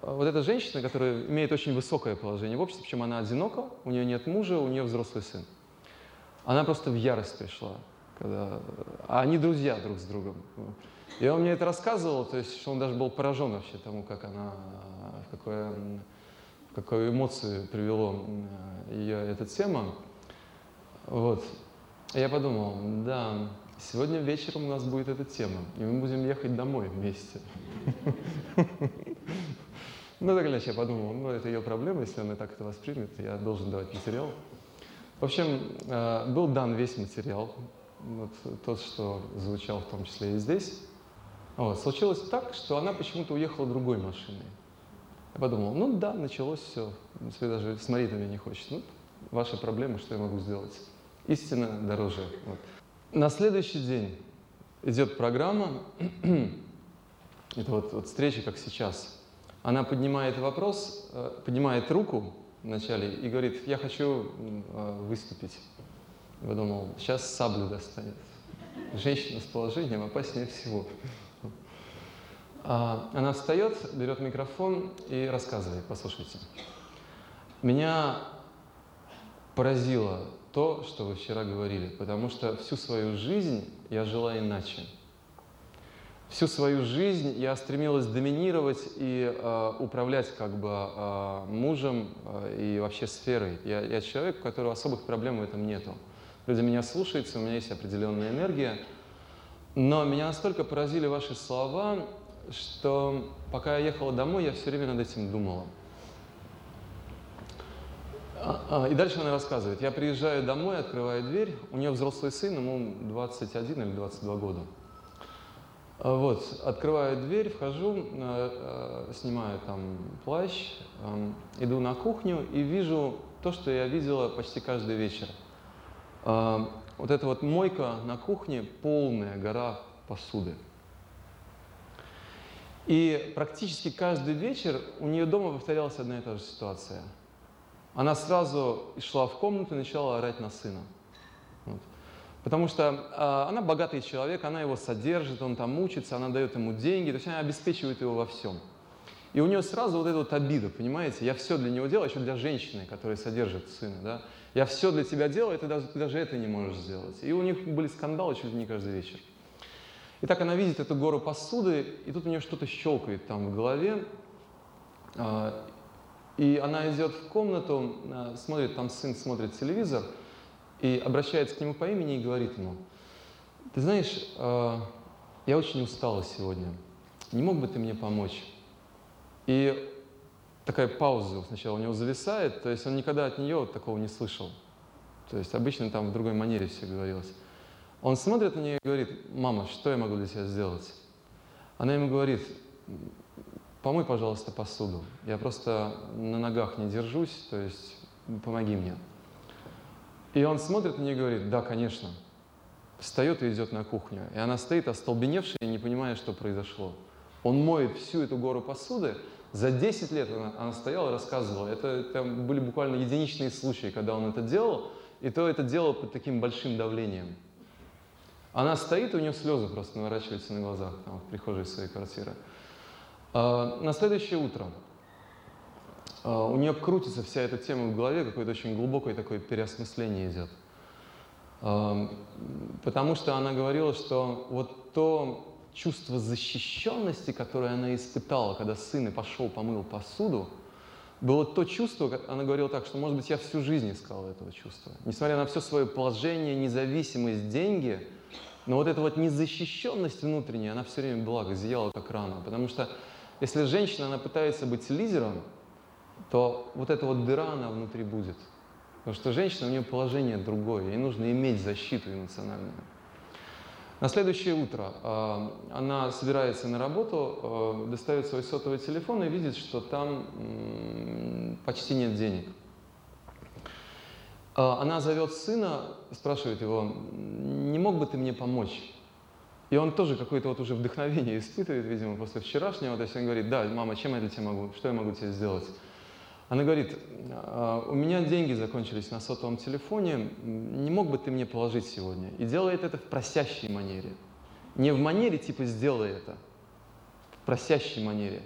а, вот эта женщина, которая имеет очень высокое положение в обществе, причем она одинока, у нее нет мужа, у нее взрослый сын. Она просто в ярость пришла, когда... а они друзья друг с другом. И он мне это рассказывал, то есть, что он даже был поражен вообще тому, как она, в какое, какую эмоцию привело ее эта тема. Вот. Я подумал, да, сегодня вечером у нас будет эта тема, и мы будем ехать домой вместе. Ну, так или иначе, я подумал, ну, это ее проблема, если она так это воспримет, я должен давать материал. В общем, э, был дан весь материал, вот тот, что звучал в том числе и здесь. Вот. Случилось так, что она почему-то уехала другой машиной. Я подумал, ну да, началось все. Если даже смотреть на меня не хочет. Ну, ваша проблема, что я могу сделать. Истина дороже. Вот. На следующий день идет программа, это вот, вот встреча, как сейчас. Она поднимает вопрос, э, поднимает руку вначале и говорит, я хочу э, выступить. Я думал, сейчас саблю достанет. Женщина с положением опаснее всего. А, она встает, берет микрофон и рассказывает, послушайте. Меня поразило то, что вы вчера говорили, потому что всю свою жизнь я жила иначе. Всю свою жизнь я стремилась доминировать и э, управлять как бы э, мужем э, и вообще сферой. Я, я человек, у которого особых проблем в этом нету. Люди меня слушаются, у меня есть определенная энергия. Но меня настолько поразили ваши слова, что пока я ехала домой, я все время над этим думала. А, а, и дальше она рассказывает. Я приезжаю домой, открываю дверь, у нее взрослый сын, ему 21 или 22 года. А, вот, открываю дверь, вхожу, снимаю там плащ, иду на кухню и вижу то, что я видела почти каждый вечер. Вот эта вот мойка на кухне, полная гора посуды. И практически каждый вечер у нее дома повторялась одна и та же ситуация. Она сразу шла в комнату и начала орать на сына. Вот. Потому что э, она богатый человек, она его содержит, он там учится, она дает ему деньги, то есть она обеспечивает его во всем. И у нее сразу вот эта вот обида, понимаете? Я все для него делаю, еще для женщины, которая содержит сына, да? Я все для тебя делаю, ты даже, ты даже это не можешь сделать. И у них были скандалы чуть ли не каждый вечер. И так она видит эту гору посуды, и тут у нее что-то щелкает там в голове. А, и она идет в комнату, а, смотрит, там сын смотрит телевизор, и обращается к нему по имени и говорит ему, ты знаешь, а, я очень устала сегодня, не мог бы ты мне помочь? И такая пауза сначала у него зависает, то есть он никогда от нее вот такого не слышал. То есть обычно там в другой манере все говорилось. Он смотрит на нее и говорит, мама, что я могу для тебя сделать? Она ему говорит, помой, пожалуйста, посуду. Я просто на ногах не держусь, то есть помоги мне. И он смотрит на нее и говорит, да, конечно. Встает и идет на кухню. И она стоит остолбеневшая, не понимая, что произошло. Он моет всю эту гору посуды. За 10 лет она, она стояла и рассказывала. Это, это были буквально единичные случаи, когда он это делал. И то это делал под таким большим давлением. Она стоит, у нее слезы просто наворачиваются на глазах там, в прихожей своей квартиры. А, на следующее утро а, у нее крутится вся эта тема в голове, какое-то очень глубокое такое переосмысление идет. А, потому что она говорила, что вот то чувство защищенности, которое она испытала, когда сын и пошел помыл посуду, было то чувство, она говорила так, что, может быть, я всю жизнь искала этого чувства. Несмотря на все свое положение, независимость, деньги – но вот эта вот незащищенность внутренняя, она все время была, зияла, как рана. Потому что если женщина, она пытается быть лидером, то вот эта вот дыра, она внутри будет. Потому что женщина, у нее положение другое, ей нужно иметь защиту эмоциональную. На следующее утро э, она собирается на работу, э, достает свой сотовый телефон и видит, что там э, почти нет денег. А, она зовет сына, спрашивает его, не мог бы ты мне помочь? И он тоже какое-то вот уже вдохновение испытывает, видимо, после вчерашнего. То есть он говорит, да, мама, чем я для тебя могу, что я могу тебе сделать? Она говорит, «А, у меня деньги закончились на сотовом телефоне, не мог бы ты мне положить сегодня? И делает это в просящей манере. Не в манере типа «сделай это», в просящей манере.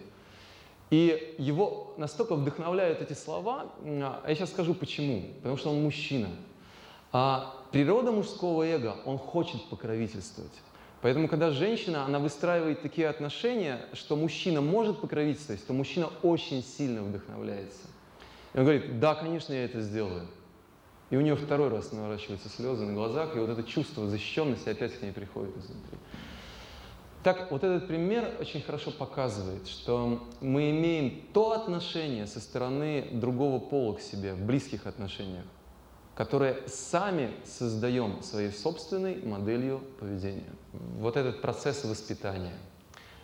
И его настолько вдохновляют эти слова, а я сейчас скажу почему. Потому что он мужчина. А природа мужского эго, он хочет покровительствовать. Поэтому, когда женщина, она выстраивает такие отношения, что мужчина может покровительствовать, то мужчина очень сильно вдохновляется. И он говорит, да, конечно, я это сделаю. И у нее второй раз наворачиваются слезы на глазах, и вот это чувство защищенности опять к ней приходит изнутри. Так, вот этот пример очень хорошо показывает, что мы имеем то отношение со стороны другого пола к себе в близких отношениях, которое сами создаем своей собственной моделью поведения. Вот этот процесс воспитания.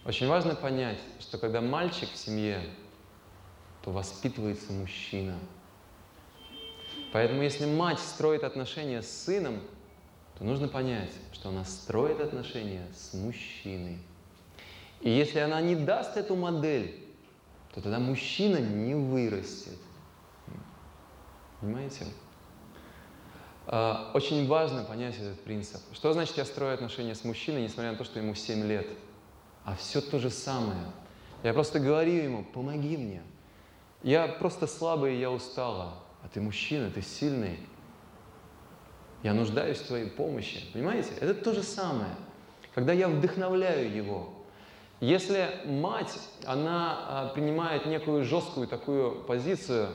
Очень важно понять, что когда мальчик в семье, то воспитывается мужчина. Поэтому если мать строит отношения с сыном, то нужно понять, что она строит отношения с мужчиной. И если она не даст эту модель, то тогда мужчина не вырастет. Понимаете? А, очень важно понять этот принцип. Что значит я строю отношения с мужчиной, несмотря на то, что ему 7 лет? А все то же самое. Я просто говорю ему, помоги мне. Я просто слабый, я устала. А ты мужчина, ты сильный. Я нуждаюсь в твоей помощи. Понимаете? Это то же самое. Когда я вдохновляю его. Если мать, она а, принимает некую жесткую такую позицию,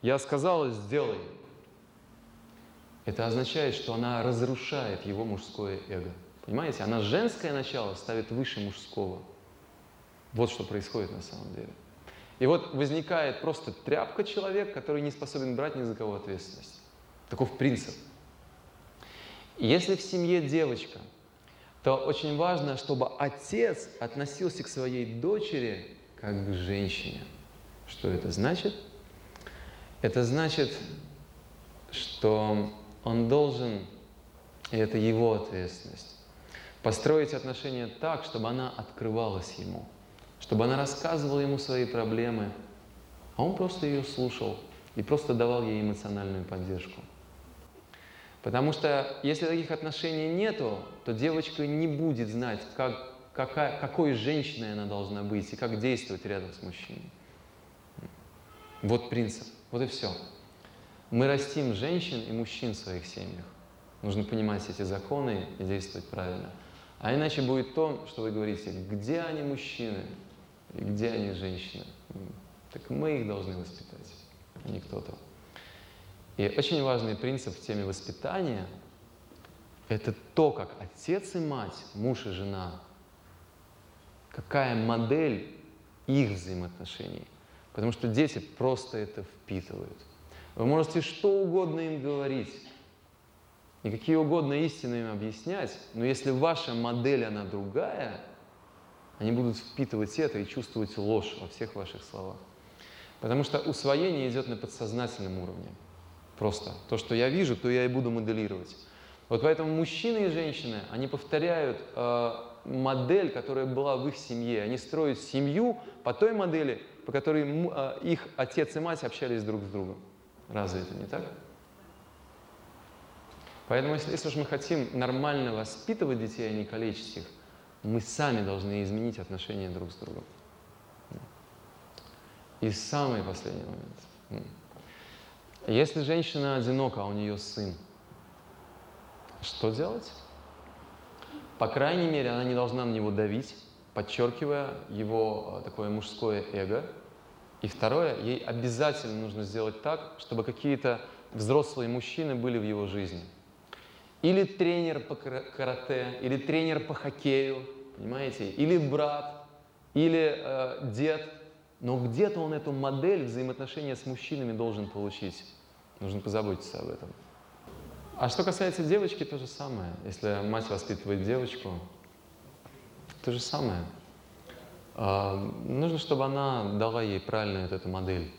я сказала, сделай. Это означает, что она разрушает его мужское эго. Понимаете? Она женское начало ставит выше мужского. Вот что происходит на самом деле. И вот возникает просто тряпка человек, который не способен брать ни за кого ответственность. Таков принцип. Если в семье девочка, то очень важно, чтобы отец относился к своей дочери как к женщине. Что это значит? Это значит, что он должен, и это его ответственность, построить отношения так, чтобы она открывалась ему, чтобы она рассказывала ему свои проблемы, а он просто ее слушал и просто давал ей эмоциональную поддержку. Потому что если таких отношений нету, то девочка не будет знать, как, какая, какой женщиной она должна быть и как действовать рядом с мужчиной. Вот принцип, вот и все. Мы растим женщин и мужчин в своих семьях. Нужно понимать эти законы и действовать правильно. А иначе будет то, что вы говорите, где они мужчины и где они женщины. Так мы их должны воспитать, а не кто-то. И очень важный принцип в теме воспитания – это то, как отец и мать, муж и жена, какая модель их взаимоотношений. Потому что дети просто это впитывают. Вы можете что угодно им говорить, и какие угодно истины им объяснять, но если ваша модель, она другая, они будут впитывать это и чувствовать ложь во всех ваших словах. Потому что усвоение идет на подсознательном уровне. Просто то, что я вижу, то я и буду моделировать. Вот поэтому мужчины и женщины, они повторяют э, модель, которая была в их семье. Они строят семью по той модели, по которой э, их отец и мать общались друг с другом. Разве это не так? Поэтому, если, если уж мы хотим нормально воспитывать детей, а не калечить их, мы сами должны изменить отношения друг с другом. И самый последний момент. Если женщина одинока, а у нее сын, что делать? По крайней мере, она не должна на него давить, подчеркивая его э, такое мужское эго. И второе, ей обязательно нужно сделать так, чтобы какие-то взрослые мужчины были в его жизни. Или тренер по карате, или тренер по хоккею, понимаете, или брат, или э, дед – но где-то он эту модель взаимоотношения с мужчинами должен получить. Нужно позаботиться об этом. А что касается девочки, то же самое. Если мать воспитывает девочку, то же самое. А, нужно, чтобы она дала ей правильную вот эту модель.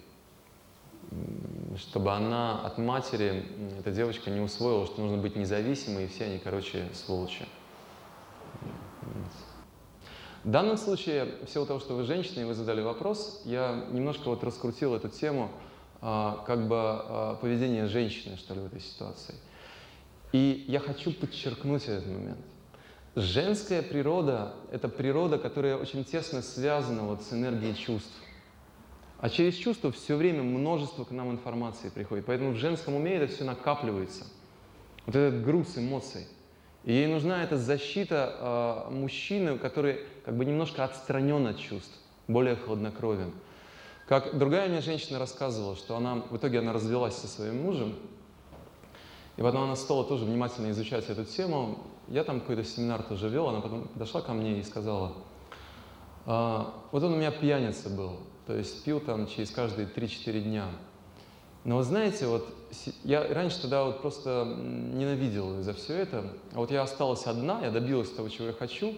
Чтобы она от матери, эта девочка не усвоила, что нужно быть независимой, и все они, короче, сволочи. В данном случае, в силу того, что вы женщина и вы задали вопрос, я немножко вот раскрутил эту тему а, как бы а, поведения женщины, что ли, в этой ситуации. И я хочу подчеркнуть этот момент. Женская природа – это природа, которая очень тесно связана вот с энергией чувств. А через чувства все время множество к нам информации приходит. Поэтому в женском уме это все накапливается. Вот этот груз эмоций – и ей нужна эта защита э, мужчины, который как бы немножко отстранен от чувств, более хладнокровен, Как другая мне женщина рассказывала, что она, в итоге она развелась со своим мужем, и потом она стала тоже внимательно изучать эту тему. Я там какой-то семинар тоже вел, она потом подошла ко мне и сказала, «А, вот он у меня пьяница был, то есть пил там через каждые 3-4 дня. Но вы знаете, вот я раньше тогда вот просто ненавидел за все это, а вот я осталась одна, я добилась того, чего я хочу,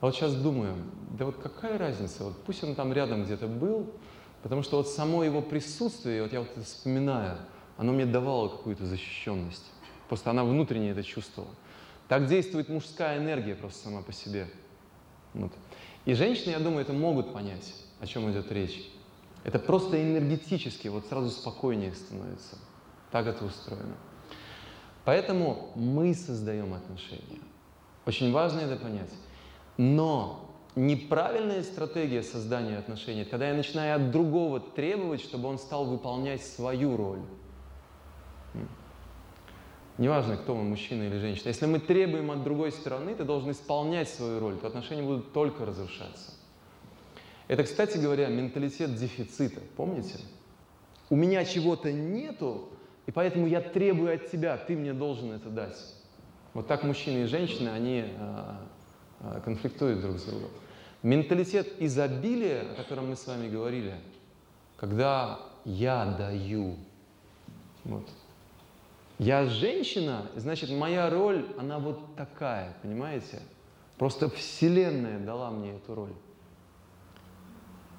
а вот сейчас думаю, да вот какая разница, вот пусть он там рядом где-то был, потому что вот само его присутствие, вот я вот это вспоминаю, оно мне давало какую-то защищенность. Просто она внутренне это чувствовала. Так действует мужская энергия просто сама по себе. Вот. И женщины, я думаю, это могут понять, о чем идет речь. Это просто энергетически, вот сразу спокойнее становится. Так это устроено. Поэтому мы создаем отношения. Очень важно это понять. Но неправильная стратегия создания отношений, когда я начинаю от другого требовать, чтобы он стал выполнять свою роль. Неважно, кто мы, мужчина или женщина. Если мы требуем от другой стороны, ты должен исполнять свою роль, то отношения будут только разрушаться. Это, кстати говоря, менталитет дефицита. Помните? У меня чего-то нету, и поэтому я требую от тебя, ты мне должен это дать. Вот так мужчины и женщины, они а, а, конфликтуют друг с другом. Менталитет изобилия, о котором мы с вами говорили, когда я даю, вот, я женщина, значит, моя роль, она вот такая, понимаете? Просто Вселенная дала мне эту роль.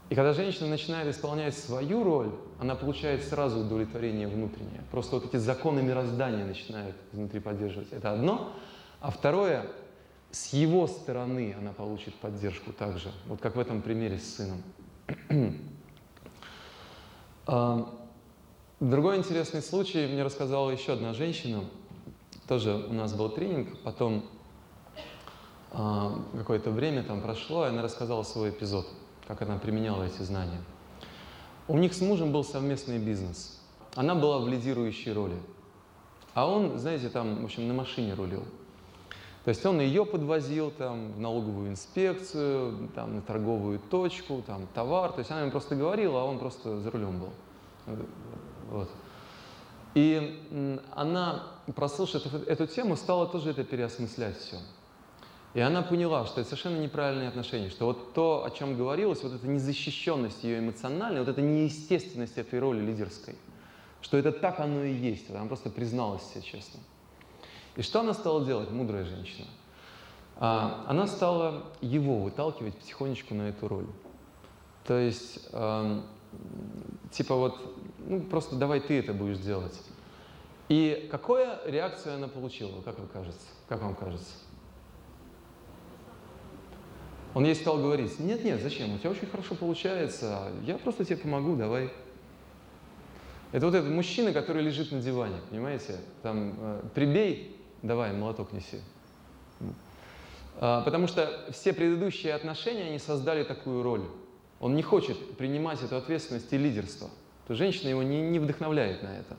И когда женщина начинает исполнять свою роль, она получает сразу удовлетворение внутреннее. Просто вот эти законы мироздания начинают внутри поддерживать. Это одно. А второе, с его стороны она получит поддержку также. Вот как в этом примере с сыном. А, Другой интересный случай мне рассказала еще одна женщина. Тоже у нас был тренинг, потом э, какое-то время там прошло, и она рассказала свой эпизод, как она применяла эти знания. У них с мужем был совместный бизнес. Она была в лидирующей роли. А он, знаете, там, в общем, на машине рулил. То есть он ее подвозил там в налоговую инспекцию, там на торговую точку, там товар. То есть она ему просто говорила, а он просто за рулем был. Вот. И она, прослушав эту, эту тему, стала тоже это переосмыслять все. И она поняла, что это совершенно неправильные отношения, что вот то, о чем говорилось, вот эта незащищенность ее эмоциональная, вот эта неестественность этой роли лидерской, что это так оно и есть. Она просто призналась себе честно. И что она стала делать, мудрая женщина? А, она стала его выталкивать потихонечку на эту роль. То есть, э, типа вот ну, просто давай ты это будешь делать. И какую реакцию она получила, как вам кажется? Как вам кажется? Он ей стал говорить, нет, нет, зачем, у тебя очень хорошо получается, я просто тебе помогу, давай. Это вот этот мужчина, который лежит на диване, понимаете? Там, э, прибей, давай, молоток неси. А, потому что все предыдущие отношения, они создали такую роль. Он не хочет принимать эту ответственность и лидерство то женщина его не, не вдохновляет на это.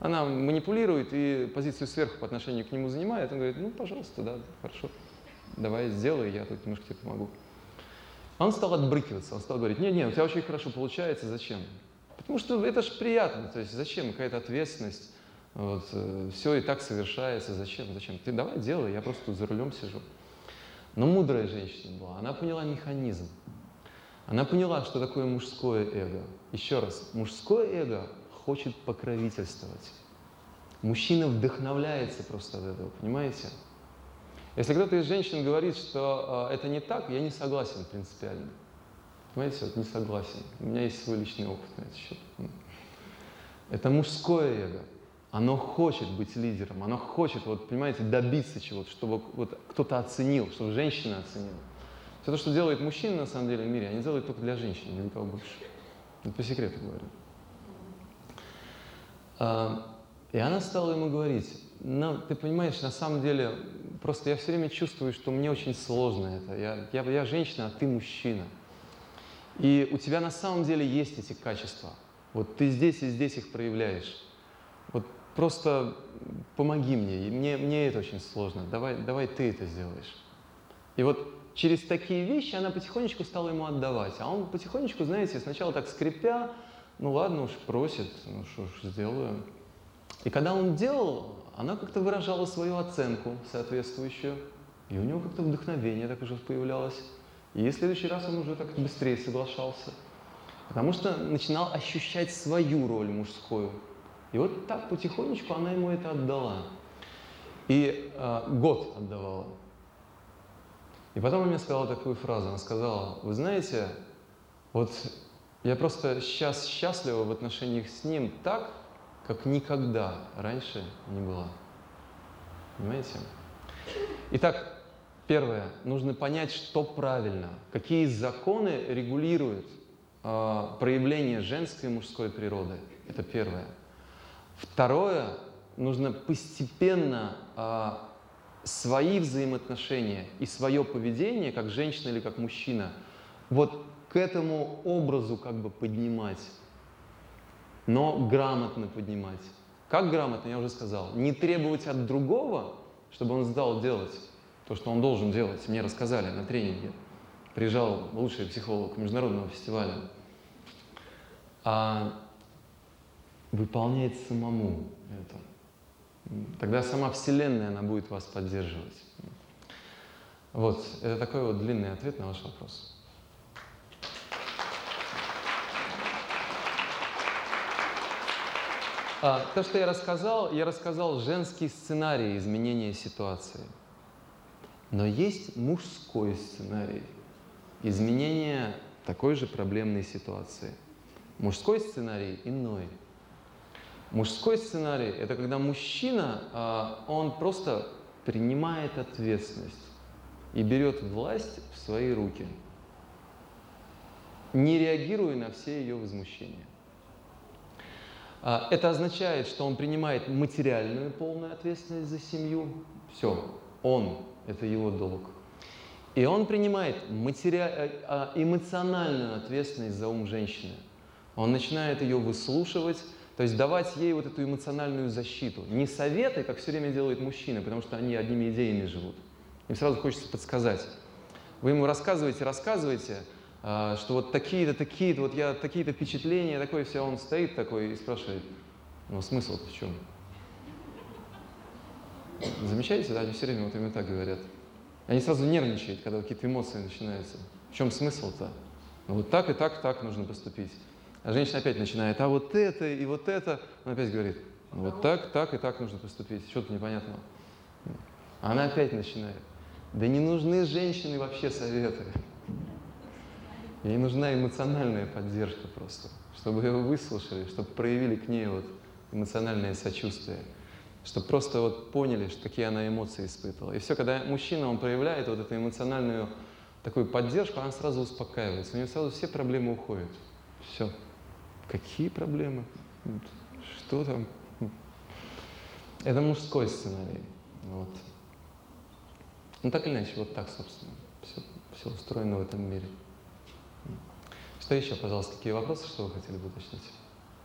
Она манипулирует и позицию сверху по отношению к нему занимает. Он говорит, ну, пожалуйста, да, хорошо, давай сделай, я тут немножко тебе помогу. Он стал отбрыкиваться, он стал говорить, нет, нет, у тебя очень хорошо получается, зачем? Потому что это же приятно, то есть зачем какая-то ответственность, вот, э, все и так совершается, зачем, зачем? Ты давай делай, я просто тут за рулем сижу. Но мудрая женщина была, она поняла механизм. Она поняла, что такое мужское эго. Еще раз, мужское эго хочет покровительствовать. Мужчина вдохновляется просто от этого, понимаете? Если кто-то из женщин говорит, что э, это не так, я не согласен принципиально. Понимаете, вот не согласен. У меня есть свой личный опыт на этот счет. Это мужское эго. Оно хочет быть лидером, оно хочет, вот, понимаете, добиться чего-то, чтобы вот, кто-то оценил, чтобы женщина оценила. Все то, что делает мужчина на самом деле в мире, они делают только для женщин, ни для кого больше. Это по секрету говорю. А, и она стала ему говорить, ну, ты понимаешь, на самом деле, просто я все время чувствую, что мне очень сложно это. Я, я, я женщина, а ты мужчина. И у тебя на самом деле есть эти качества. Вот ты здесь и здесь их проявляешь. Вот просто помоги мне. Мне, мне это очень сложно. Давай, давай ты это сделаешь. И вот через такие вещи она потихонечку стала ему отдавать. А он потихонечку, знаете, сначала так скрипя, ну ладно уж, просит, ну что ж, сделаю. И когда он делал, она как-то выражала свою оценку соответствующую, и у него как-то вдохновение так уже появлялось. И в следующий раз он уже так быстрее соглашался. Потому что начинал ощущать свою роль мужскую. И вот так потихонечку она ему это отдала. И э, год отдавала. И потом она мне сказала такую фразу. Она сказала, вы знаете, вот я просто сейчас счастлива в отношениях с ним так, как никогда раньше не была. Понимаете? Итак, первое, нужно понять, что правильно, какие законы регулируют э, проявление женской и мужской природы. Это первое. Второе, нужно постепенно э, свои взаимоотношения и свое поведение, как женщина или как мужчина, вот к этому образу как бы поднимать, но грамотно поднимать. Как грамотно, я уже сказал. Не требовать от другого, чтобы он сдал делать то, что он должен делать. Мне рассказали на тренинге. Приезжал лучший психолог международного фестиваля. А выполнять самому это. Тогда сама Вселенная, она будет вас поддерживать. Вот, это такой вот длинный ответ на ваш вопрос. То, что я рассказал, я рассказал женский сценарий изменения ситуации. Но есть мужской сценарий изменения такой же проблемной ситуации. Мужской сценарий иной – Мужской сценарий – это когда мужчина, а, он просто принимает ответственность и берет власть в свои руки, не реагируя на все ее возмущения. А, это означает, что он принимает материальную полную ответственность за семью. Все, он, это его долг. И он принимает матери... Э, а, эмоциональную ответственность за ум женщины. Он начинает ее выслушивать, то есть давать ей вот эту эмоциональную защиту. Не советы, как все время делают мужчины, потому что они одними идеями живут. Им сразу хочется подсказать. Вы ему рассказываете, рассказываете, что вот такие-то, такие-то, вот я такие-то впечатления, такое все, он стоит такой и спрашивает, ну смысл в чем? Замечаете, да, они все время вот именно так говорят. Они сразу нервничают, когда какие-то эмоции начинаются. В чем смысл-то? Ну вот так и так, так нужно поступить. А женщина опять начинает, а вот это и вот это. Он опять говорит, ну вот так, так и так нужно поступить. Что-то непонятного. Она опять начинает. Да не нужны женщины вообще советы. Ей нужна эмоциональная поддержка просто, чтобы ее выслушали, чтобы проявили к ней вот эмоциональное сочувствие, чтобы просто вот поняли, что какие она эмоции испытывала. И все, когда мужчина, он проявляет вот эту эмоциональную такую поддержку, она сразу успокаивается, у нее сразу все проблемы уходят. Все. Какие проблемы? Что там? Это мужской сценарий. Вот. Ну так или иначе, вот так, собственно, все, все устроено в этом мире. Что еще, пожалуйста, какие вопросы, что вы хотели бы уточнить?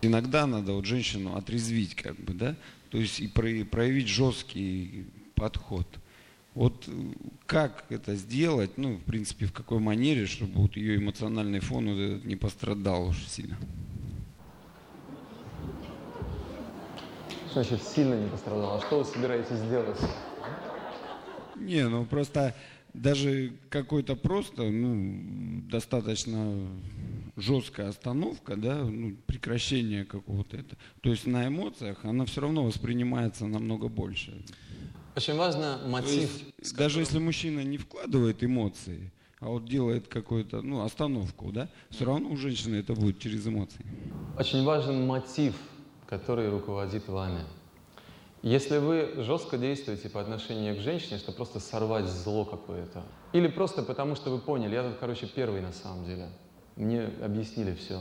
Иногда надо вот женщину отрезвить, как бы, да, то есть и проявить жесткий подход. Вот э, как это сделать, ну, в принципе, в какой манере, чтобы вот ее эмоциональный фон вот не пострадал уж сильно? Что значит сильно не пострадал? А что вы собираетесь сделать? Не, ну просто даже какой-то просто, ну, достаточно жесткая остановка, да, ну, прекращение какого-то это. То есть на эмоциях она все равно воспринимается намного больше. Очень важно мотив. Есть, даже если мужчина не вкладывает эмоции, а вот делает какую-то, ну, остановку, да, все равно у женщины это будет через эмоции. Очень важен мотив который руководит вами. Если вы жестко действуете по отношению к женщине, чтобы просто сорвать зло какое-то, или просто потому, что вы поняли, я тут, короче, первый на самом деле, мне объяснили все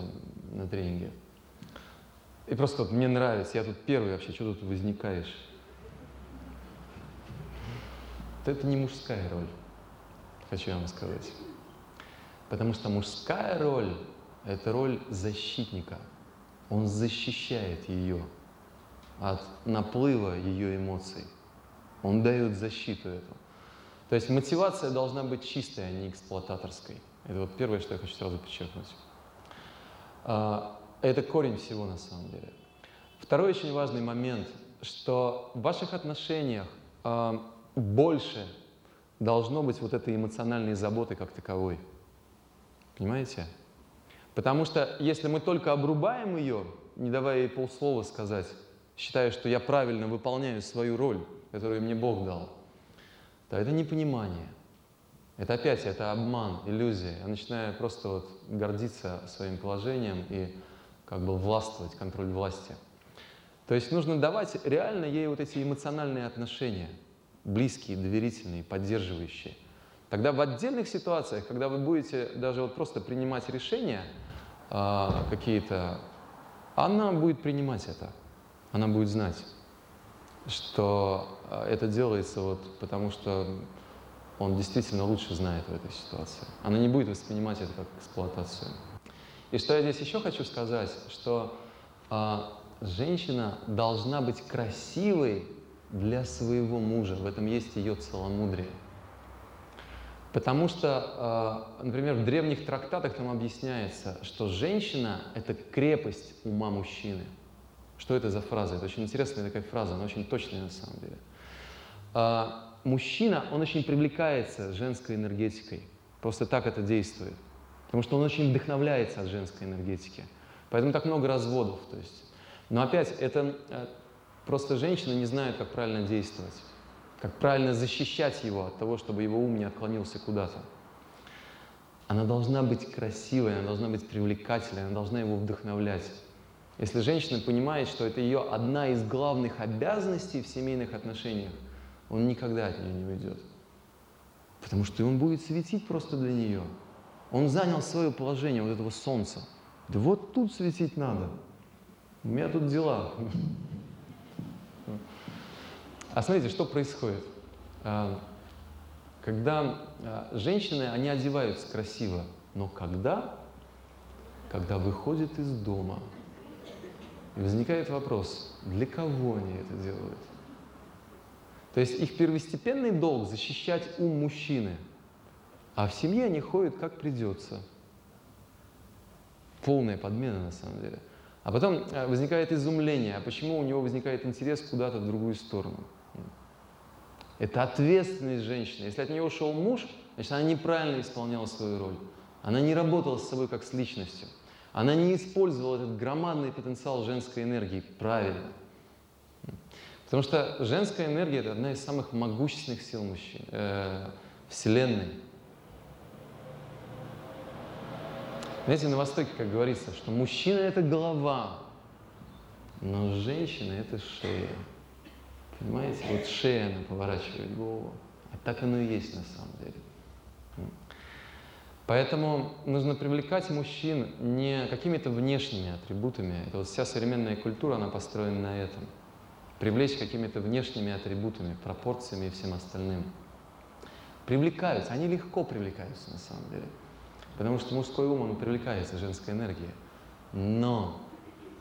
на тренинге, и просто вот мне нравится, я тут первый вообще, что тут возникаешь? Это не мужская роль, хочу вам сказать. Потому что мужская роль – это роль защитника – он защищает ее от наплыва ее эмоций. Он дает защиту эту. То есть мотивация должна быть чистой, а не эксплуататорской. Это вот первое, что я хочу сразу подчеркнуть. А, это корень всего на самом деле. Второй очень важный момент, что в ваших отношениях а, больше должно быть вот этой эмоциональной заботы как таковой. Понимаете? Потому что если мы только обрубаем ее, не давая ей полслова сказать, считая, что я правильно выполняю свою роль, которую мне Бог дал, то это непонимание. Это опять, это обман, иллюзия. Я начинаю просто вот гордиться своим положением и как бы властвовать, контроль власти. То есть нужно давать реально ей вот эти эмоциональные отношения, близкие, доверительные, поддерживающие. Тогда в отдельных ситуациях, когда вы будете даже вот просто принимать решения э, какие-то, она будет принимать это, она будет знать, что это делается вот потому, что он действительно лучше знает в этой ситуации. Она не будет воспринимать это как эксплуатацию. И что я здесь еще хочу сказать, что э, женщина должна быть красивой для своего мужа. В этом есть ее целомудрие. Потому что, э, например, в древних трактатах там объясняется, что женщина — это крепость ума мужчины. Что это за фраза? Это очень интересная такая фраза, она очень точная на самом деле. Э, мужчина, он очень привлекается женской энергетикой. Просто так это действует. Потому что он очень вдохновляется от женской энергетики. Поэтому так много разводов. То есть. Но опять, это э, просто женщины не знают, как правильно действовать, как правильно защищать его от того, чтобы его ум не отклонился куда-то. Она должна быть красивой, она должна быть привлекательной, она должна его вдохновлять. Если женщина понимает, что это ее одна из главных обязанностей в семейных отношениях, он никогда от нее не уйдет. Потому что он будет светить просто для нее. Он занял свое положение, вот этого солнца. Да вот тут светить надо. У меня тут дела. А смотрите, что происходит. А, когда а, женщины, они одеваются красиво, но когда? Когда выходят из дома. Возникает вопрос, для кого они это делают? То есть их первостепенный долг – защищать ум мужчины, а в семье они ходят как придется. Полная подмена на самом деле. А потом э, возникает изумление, а почему у него возникает интерес куда-то в другую сторону. Это ответственность женщины. Если от нее ушел муж, значит, она неправильно исполняла свою роль. Она не работала с собой как с личностью. Она не использовала этот громадный потенциал женской энергии правильно. Потому что женская энергия – это одна из самых могущественных сил мужчин, э, Вселенной. Знаете, на Востоке, как говорится, что мужчина – это голова, но женщина – это шея. Понимаете? Вот шея, она поворачивает голову. А так оно и есть на самом деле. Поэтому нужно привлекать мужчин не какими-то внешними атрибутами. Это вот вся современная культура, она построена на этом. Привлечь какими-то внешними атрибутами, пропорциями и всем остальным. Привлекаются, они легко привлекаются на самом деле. Потому что мужской ум, он привлекается женской энергией. Но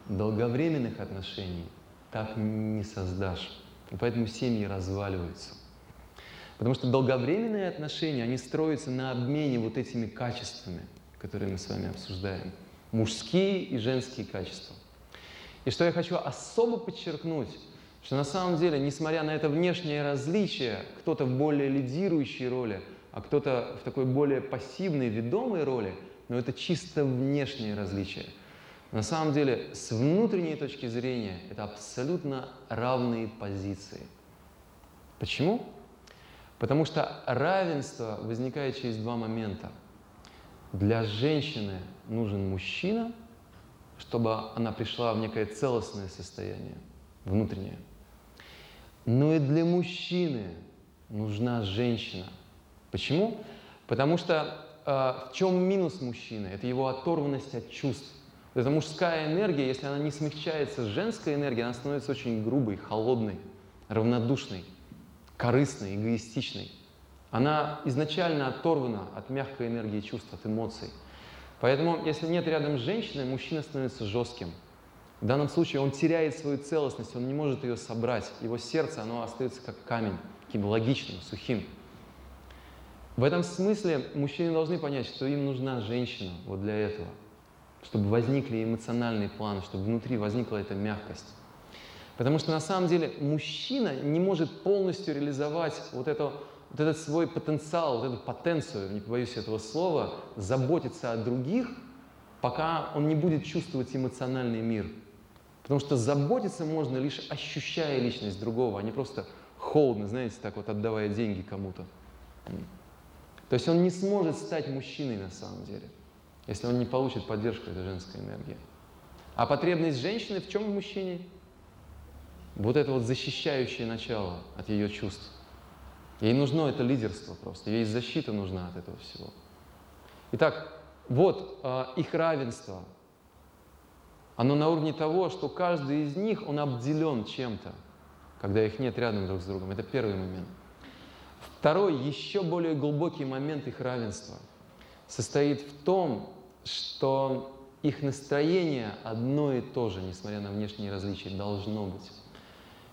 долговременных отношений так не создашь. И поэтому семьи разваливаются. Потому что долговременные отношения, они строятся на обмене вот этими качествами, которые мы с вами обсуждаем. Мужские и женские качества. И что я хочу особо подчеркнуть, что на самом деле, несмотря на это внешнее различие, кто-то в более лидирующей роли, а кто-то в такой более пассивной, ведомой роли, но это чисто внешнее различие. На самом деле, с внутренней точки зрения, это абсолютно равные позиции. Почему? Потому что равенство возникает через два момента. Для женщины нужен мужчина, чтобы она пришла в некое целостное состояние, внутреннее. Но и для мужчины нужна женщина. Почему? Потому что э, в чем минус мужчины? Это его оторванность от чувств. Эта мужская энергия, если она не смягчается с женской энергией, она становится очень грубой, холодной, равнодушной, корыстной, эгоистичной. Она изначально оторвана от мягкой энергии чувств, от эмоций. Поэтому, если нет рядом женщины, мужчина становится жестким. В данном случае он теряет свою целостность, он не может ее собрать. Его сердце, оно остается как камень, таким логичным, сухим. В этом смысле мужчины должны понять, что им нужна женщина вот для этого, чтобы возникли эмоциональные планы, чтобы внутри возникла эта мягкость. Потому что на самом деле мужчина не может полностью реализовать вот, это, вот этот свой потенциал, вот эту потенцию, не побоюсь этого слова, заботиться о других, пока он не будет чувствовать эмоциональный мир. Потому что заботиться можно лишь ощущая личность другого, а не просто холодно, знаете, так вот отдавая деньги кому-то. То есть он не сможет стать мужчиной на самом деле, если он не получит поддержку этой женской энергии. А потребность женщины в чем в мужчине? Вот это вот защищающее начало от ее чувств. Ей нужно это лидерство просто, ей защита нужна от этого всего. Итак, вот э, их равенство. Оно на уровне того, что каждый из них, он обделен чем-то, когда их нет рядом друг с другом. Это первый момент. Второй, еще более глубокий момент их равенства состоит в том, что их настроение одно и то же, несмотря на внешние различия, должно быть.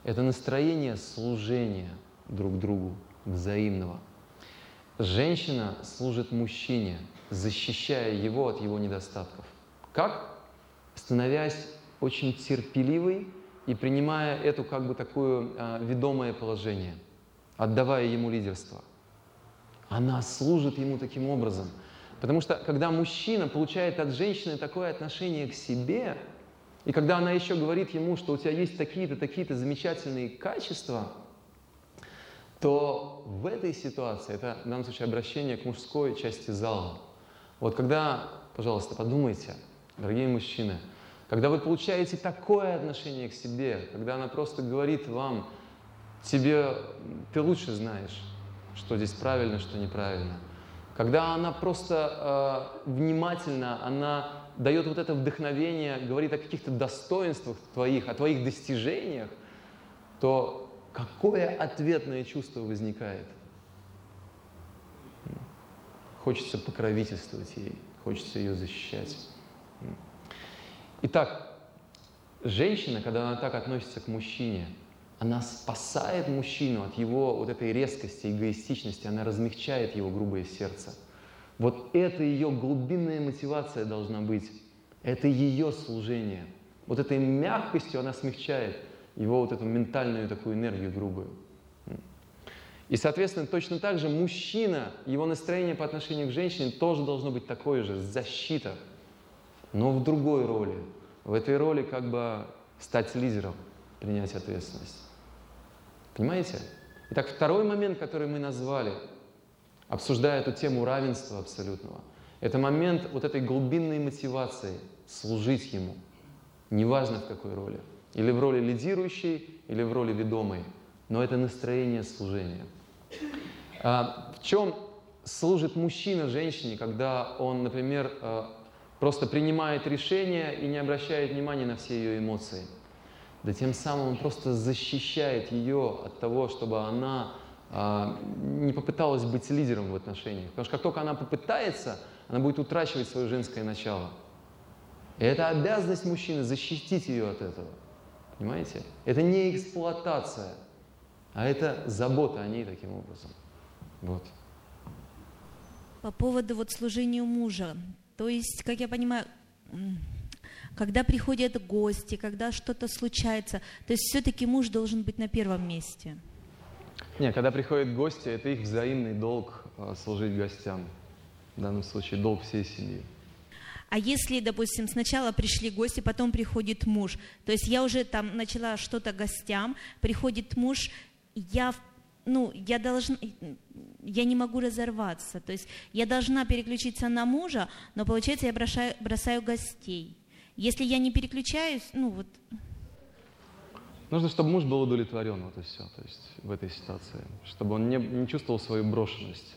Это настроение служения друг другу, взаимного. Женщина служит мужчине, защищая его от его недостатков. Как? Становясь очень терпеливой и принимая эту как бы такое а, ведомое положение, отдавая ему лидерство. Она служит ему таким образом. Потому что когда мужчина получает от женщины такое отношение к себе, и когда она еще говорит ему, что у тебя есть такие-то, такие-то замечательные качества, то в этой ситуации, это в данном случае обращение к мужской части зала, вот когда, пожалуйста, подумайте, дорогие мужчины, когда вы получаете такое отношение к себе, когда она просто говорит вам, тебе, ты лучше знаешь, что здесь правильно, что неправильно. Когда она просто э, внимательно, она дает вот это вдохновение, говорит о каких-то достоинствах твоих, о твоих достижениях, то какое ответное чувство возникает? Хочется покровительствовать ей, хочется ее защищать. Итак, женщина, когда она так относится к мужчине, она спасает мужчину от его вот этой резкости, эгоистичности, она размягчает его грубое сердце. Вот это ее глубинная мотивация должна быть. Это ее служение. Вот этой мягкостью она смягчает его вот эту ментальную такую энергию грубую. И, соответственно, точно так же мужчина, его настроение по отношению к женщине тоже должно быть такое же, защита, но в другой роли. В этой роли как бы стать лидером, принять ответственность. Понимаете? Итак, второй момент, который мы назвали, обсуждая эту тему равенства абсолютного, это момент вот этой глубинной мотивации служить ему, неважно в какой роли. Или в роли лидирующей, или в роли ведомой. Но это настроение служения. А, в чем служит мужчина женщине, когда он, например, а, просто принимает решение и не обращает внимания на все ее эмоции? да тем самым он просто защищает ее от того, чтобы она не попыталась быть лидером в отношениях. Потому что как только она попытается, она будет утрачивать свое женское начало. И это обязанность мужчины защитить ее от этого. Понимаете? Это не эксплуатация, а это забота о ней таким образом. Вот. По поводу вот служения мужа. То есть, как я понимаю, когда приходят гости, когда что-то случается. То есть все-таки муж должен быть на первом месте. Нет, когда приходят гости, это их взаимный долг э, служить гостям. В данном случае долг всей семьи. А если, допустим, сначала пришли гости, потом приходит муж, то есть я уже там начала что-то гостям, приходит муж, я, ну, я должна, я не могу разорваться, то есть я должна переключиться на мужа, но получается я бросаю, бросаю гостей. Если я не переключаюсь, ну вот... Нужно, чтобы муж был удовлетворен, вот и все, то есть в этой ситуации, чтобы он не, не чувствовал свою брошенность,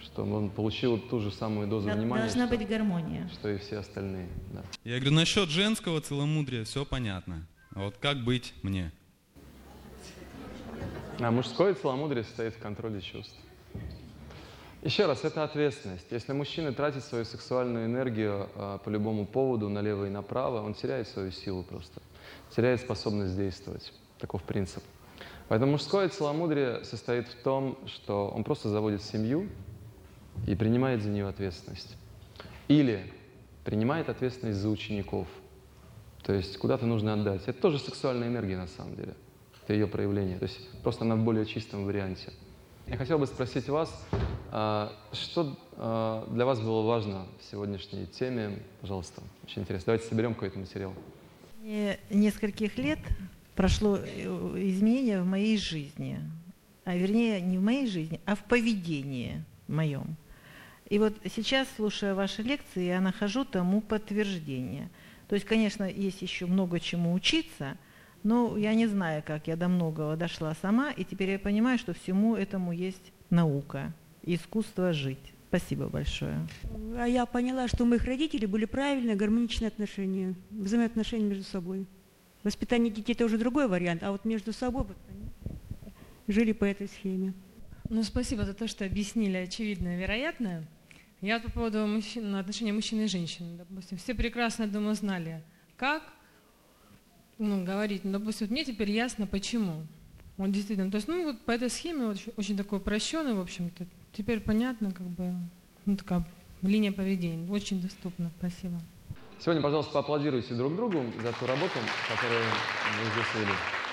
чтобы он получил ту же самую дозу Д- внимания, Должна что, быть гармония. что и все остальные. Да. Я говорю, насчет женского целомудрия все понятно. А вот как быть мне? А мужское целомудрие состоит в контроле чувств. Еще раз, это ответственность. Если мужчина тратит свою сексуальную энергию э, по любому поводу, налево и направо, он теряет свою силу просто, теряет способность действовать. Таков принцип. Поэтому мужское целомудрие состоит в том, что он просто заводит семью, и принимает за нее ответственность. Или принимает ответственность за учеников. То есть куда-то нужно отдать. Это тоже сексуальная энергия на самом деле. Это ее проявление. То есть просто она в более чистом варианте. Я хотел бы спросить вас, а, что а, для вас было важно в сегодняшней теме? Пожалуйста, очень интересно. Давайте соберем какой-то материал. Мне нескольких лет прошло э, изменение в моей жизни. А вернее, не в моей жизни, а в поведении моем. И вот сейчас, слушая ваши лекции, я нахожу тому подтверждение. То есть, конечно, есть еще много чему учиться, но я не знаю, как я до многого дошла сама, и теперь я понимаю, что всему этому есть наука, искусство жить. Спасибо большое. А я поняла, что у моих родителей были правильные, гармоничные отношения, взаимоотношения между собой. Воспитание детей – это уже другой вариант, а вот между собой вот они жили по этой схеме. Ну, спасибо за то, что объяснили очевидное вероятное. Я вот по поводу мужчин, отношения мужчины и женщины, допустим, все прекрасно, думаю, знали, как ну, говорить. Ну, допустим, вот мне теперь ясно, почему. Вот действительно, то есть, ну, вот по этой схеме вот, очень такой упрощенный, в общем-то, теперь понятно, как бы, ну, такая линия поведения, очень доступна. Спасибо. Сегодня, пожалуйста, поаплодируйте друг другу за ту работу, которую вы здесь вели.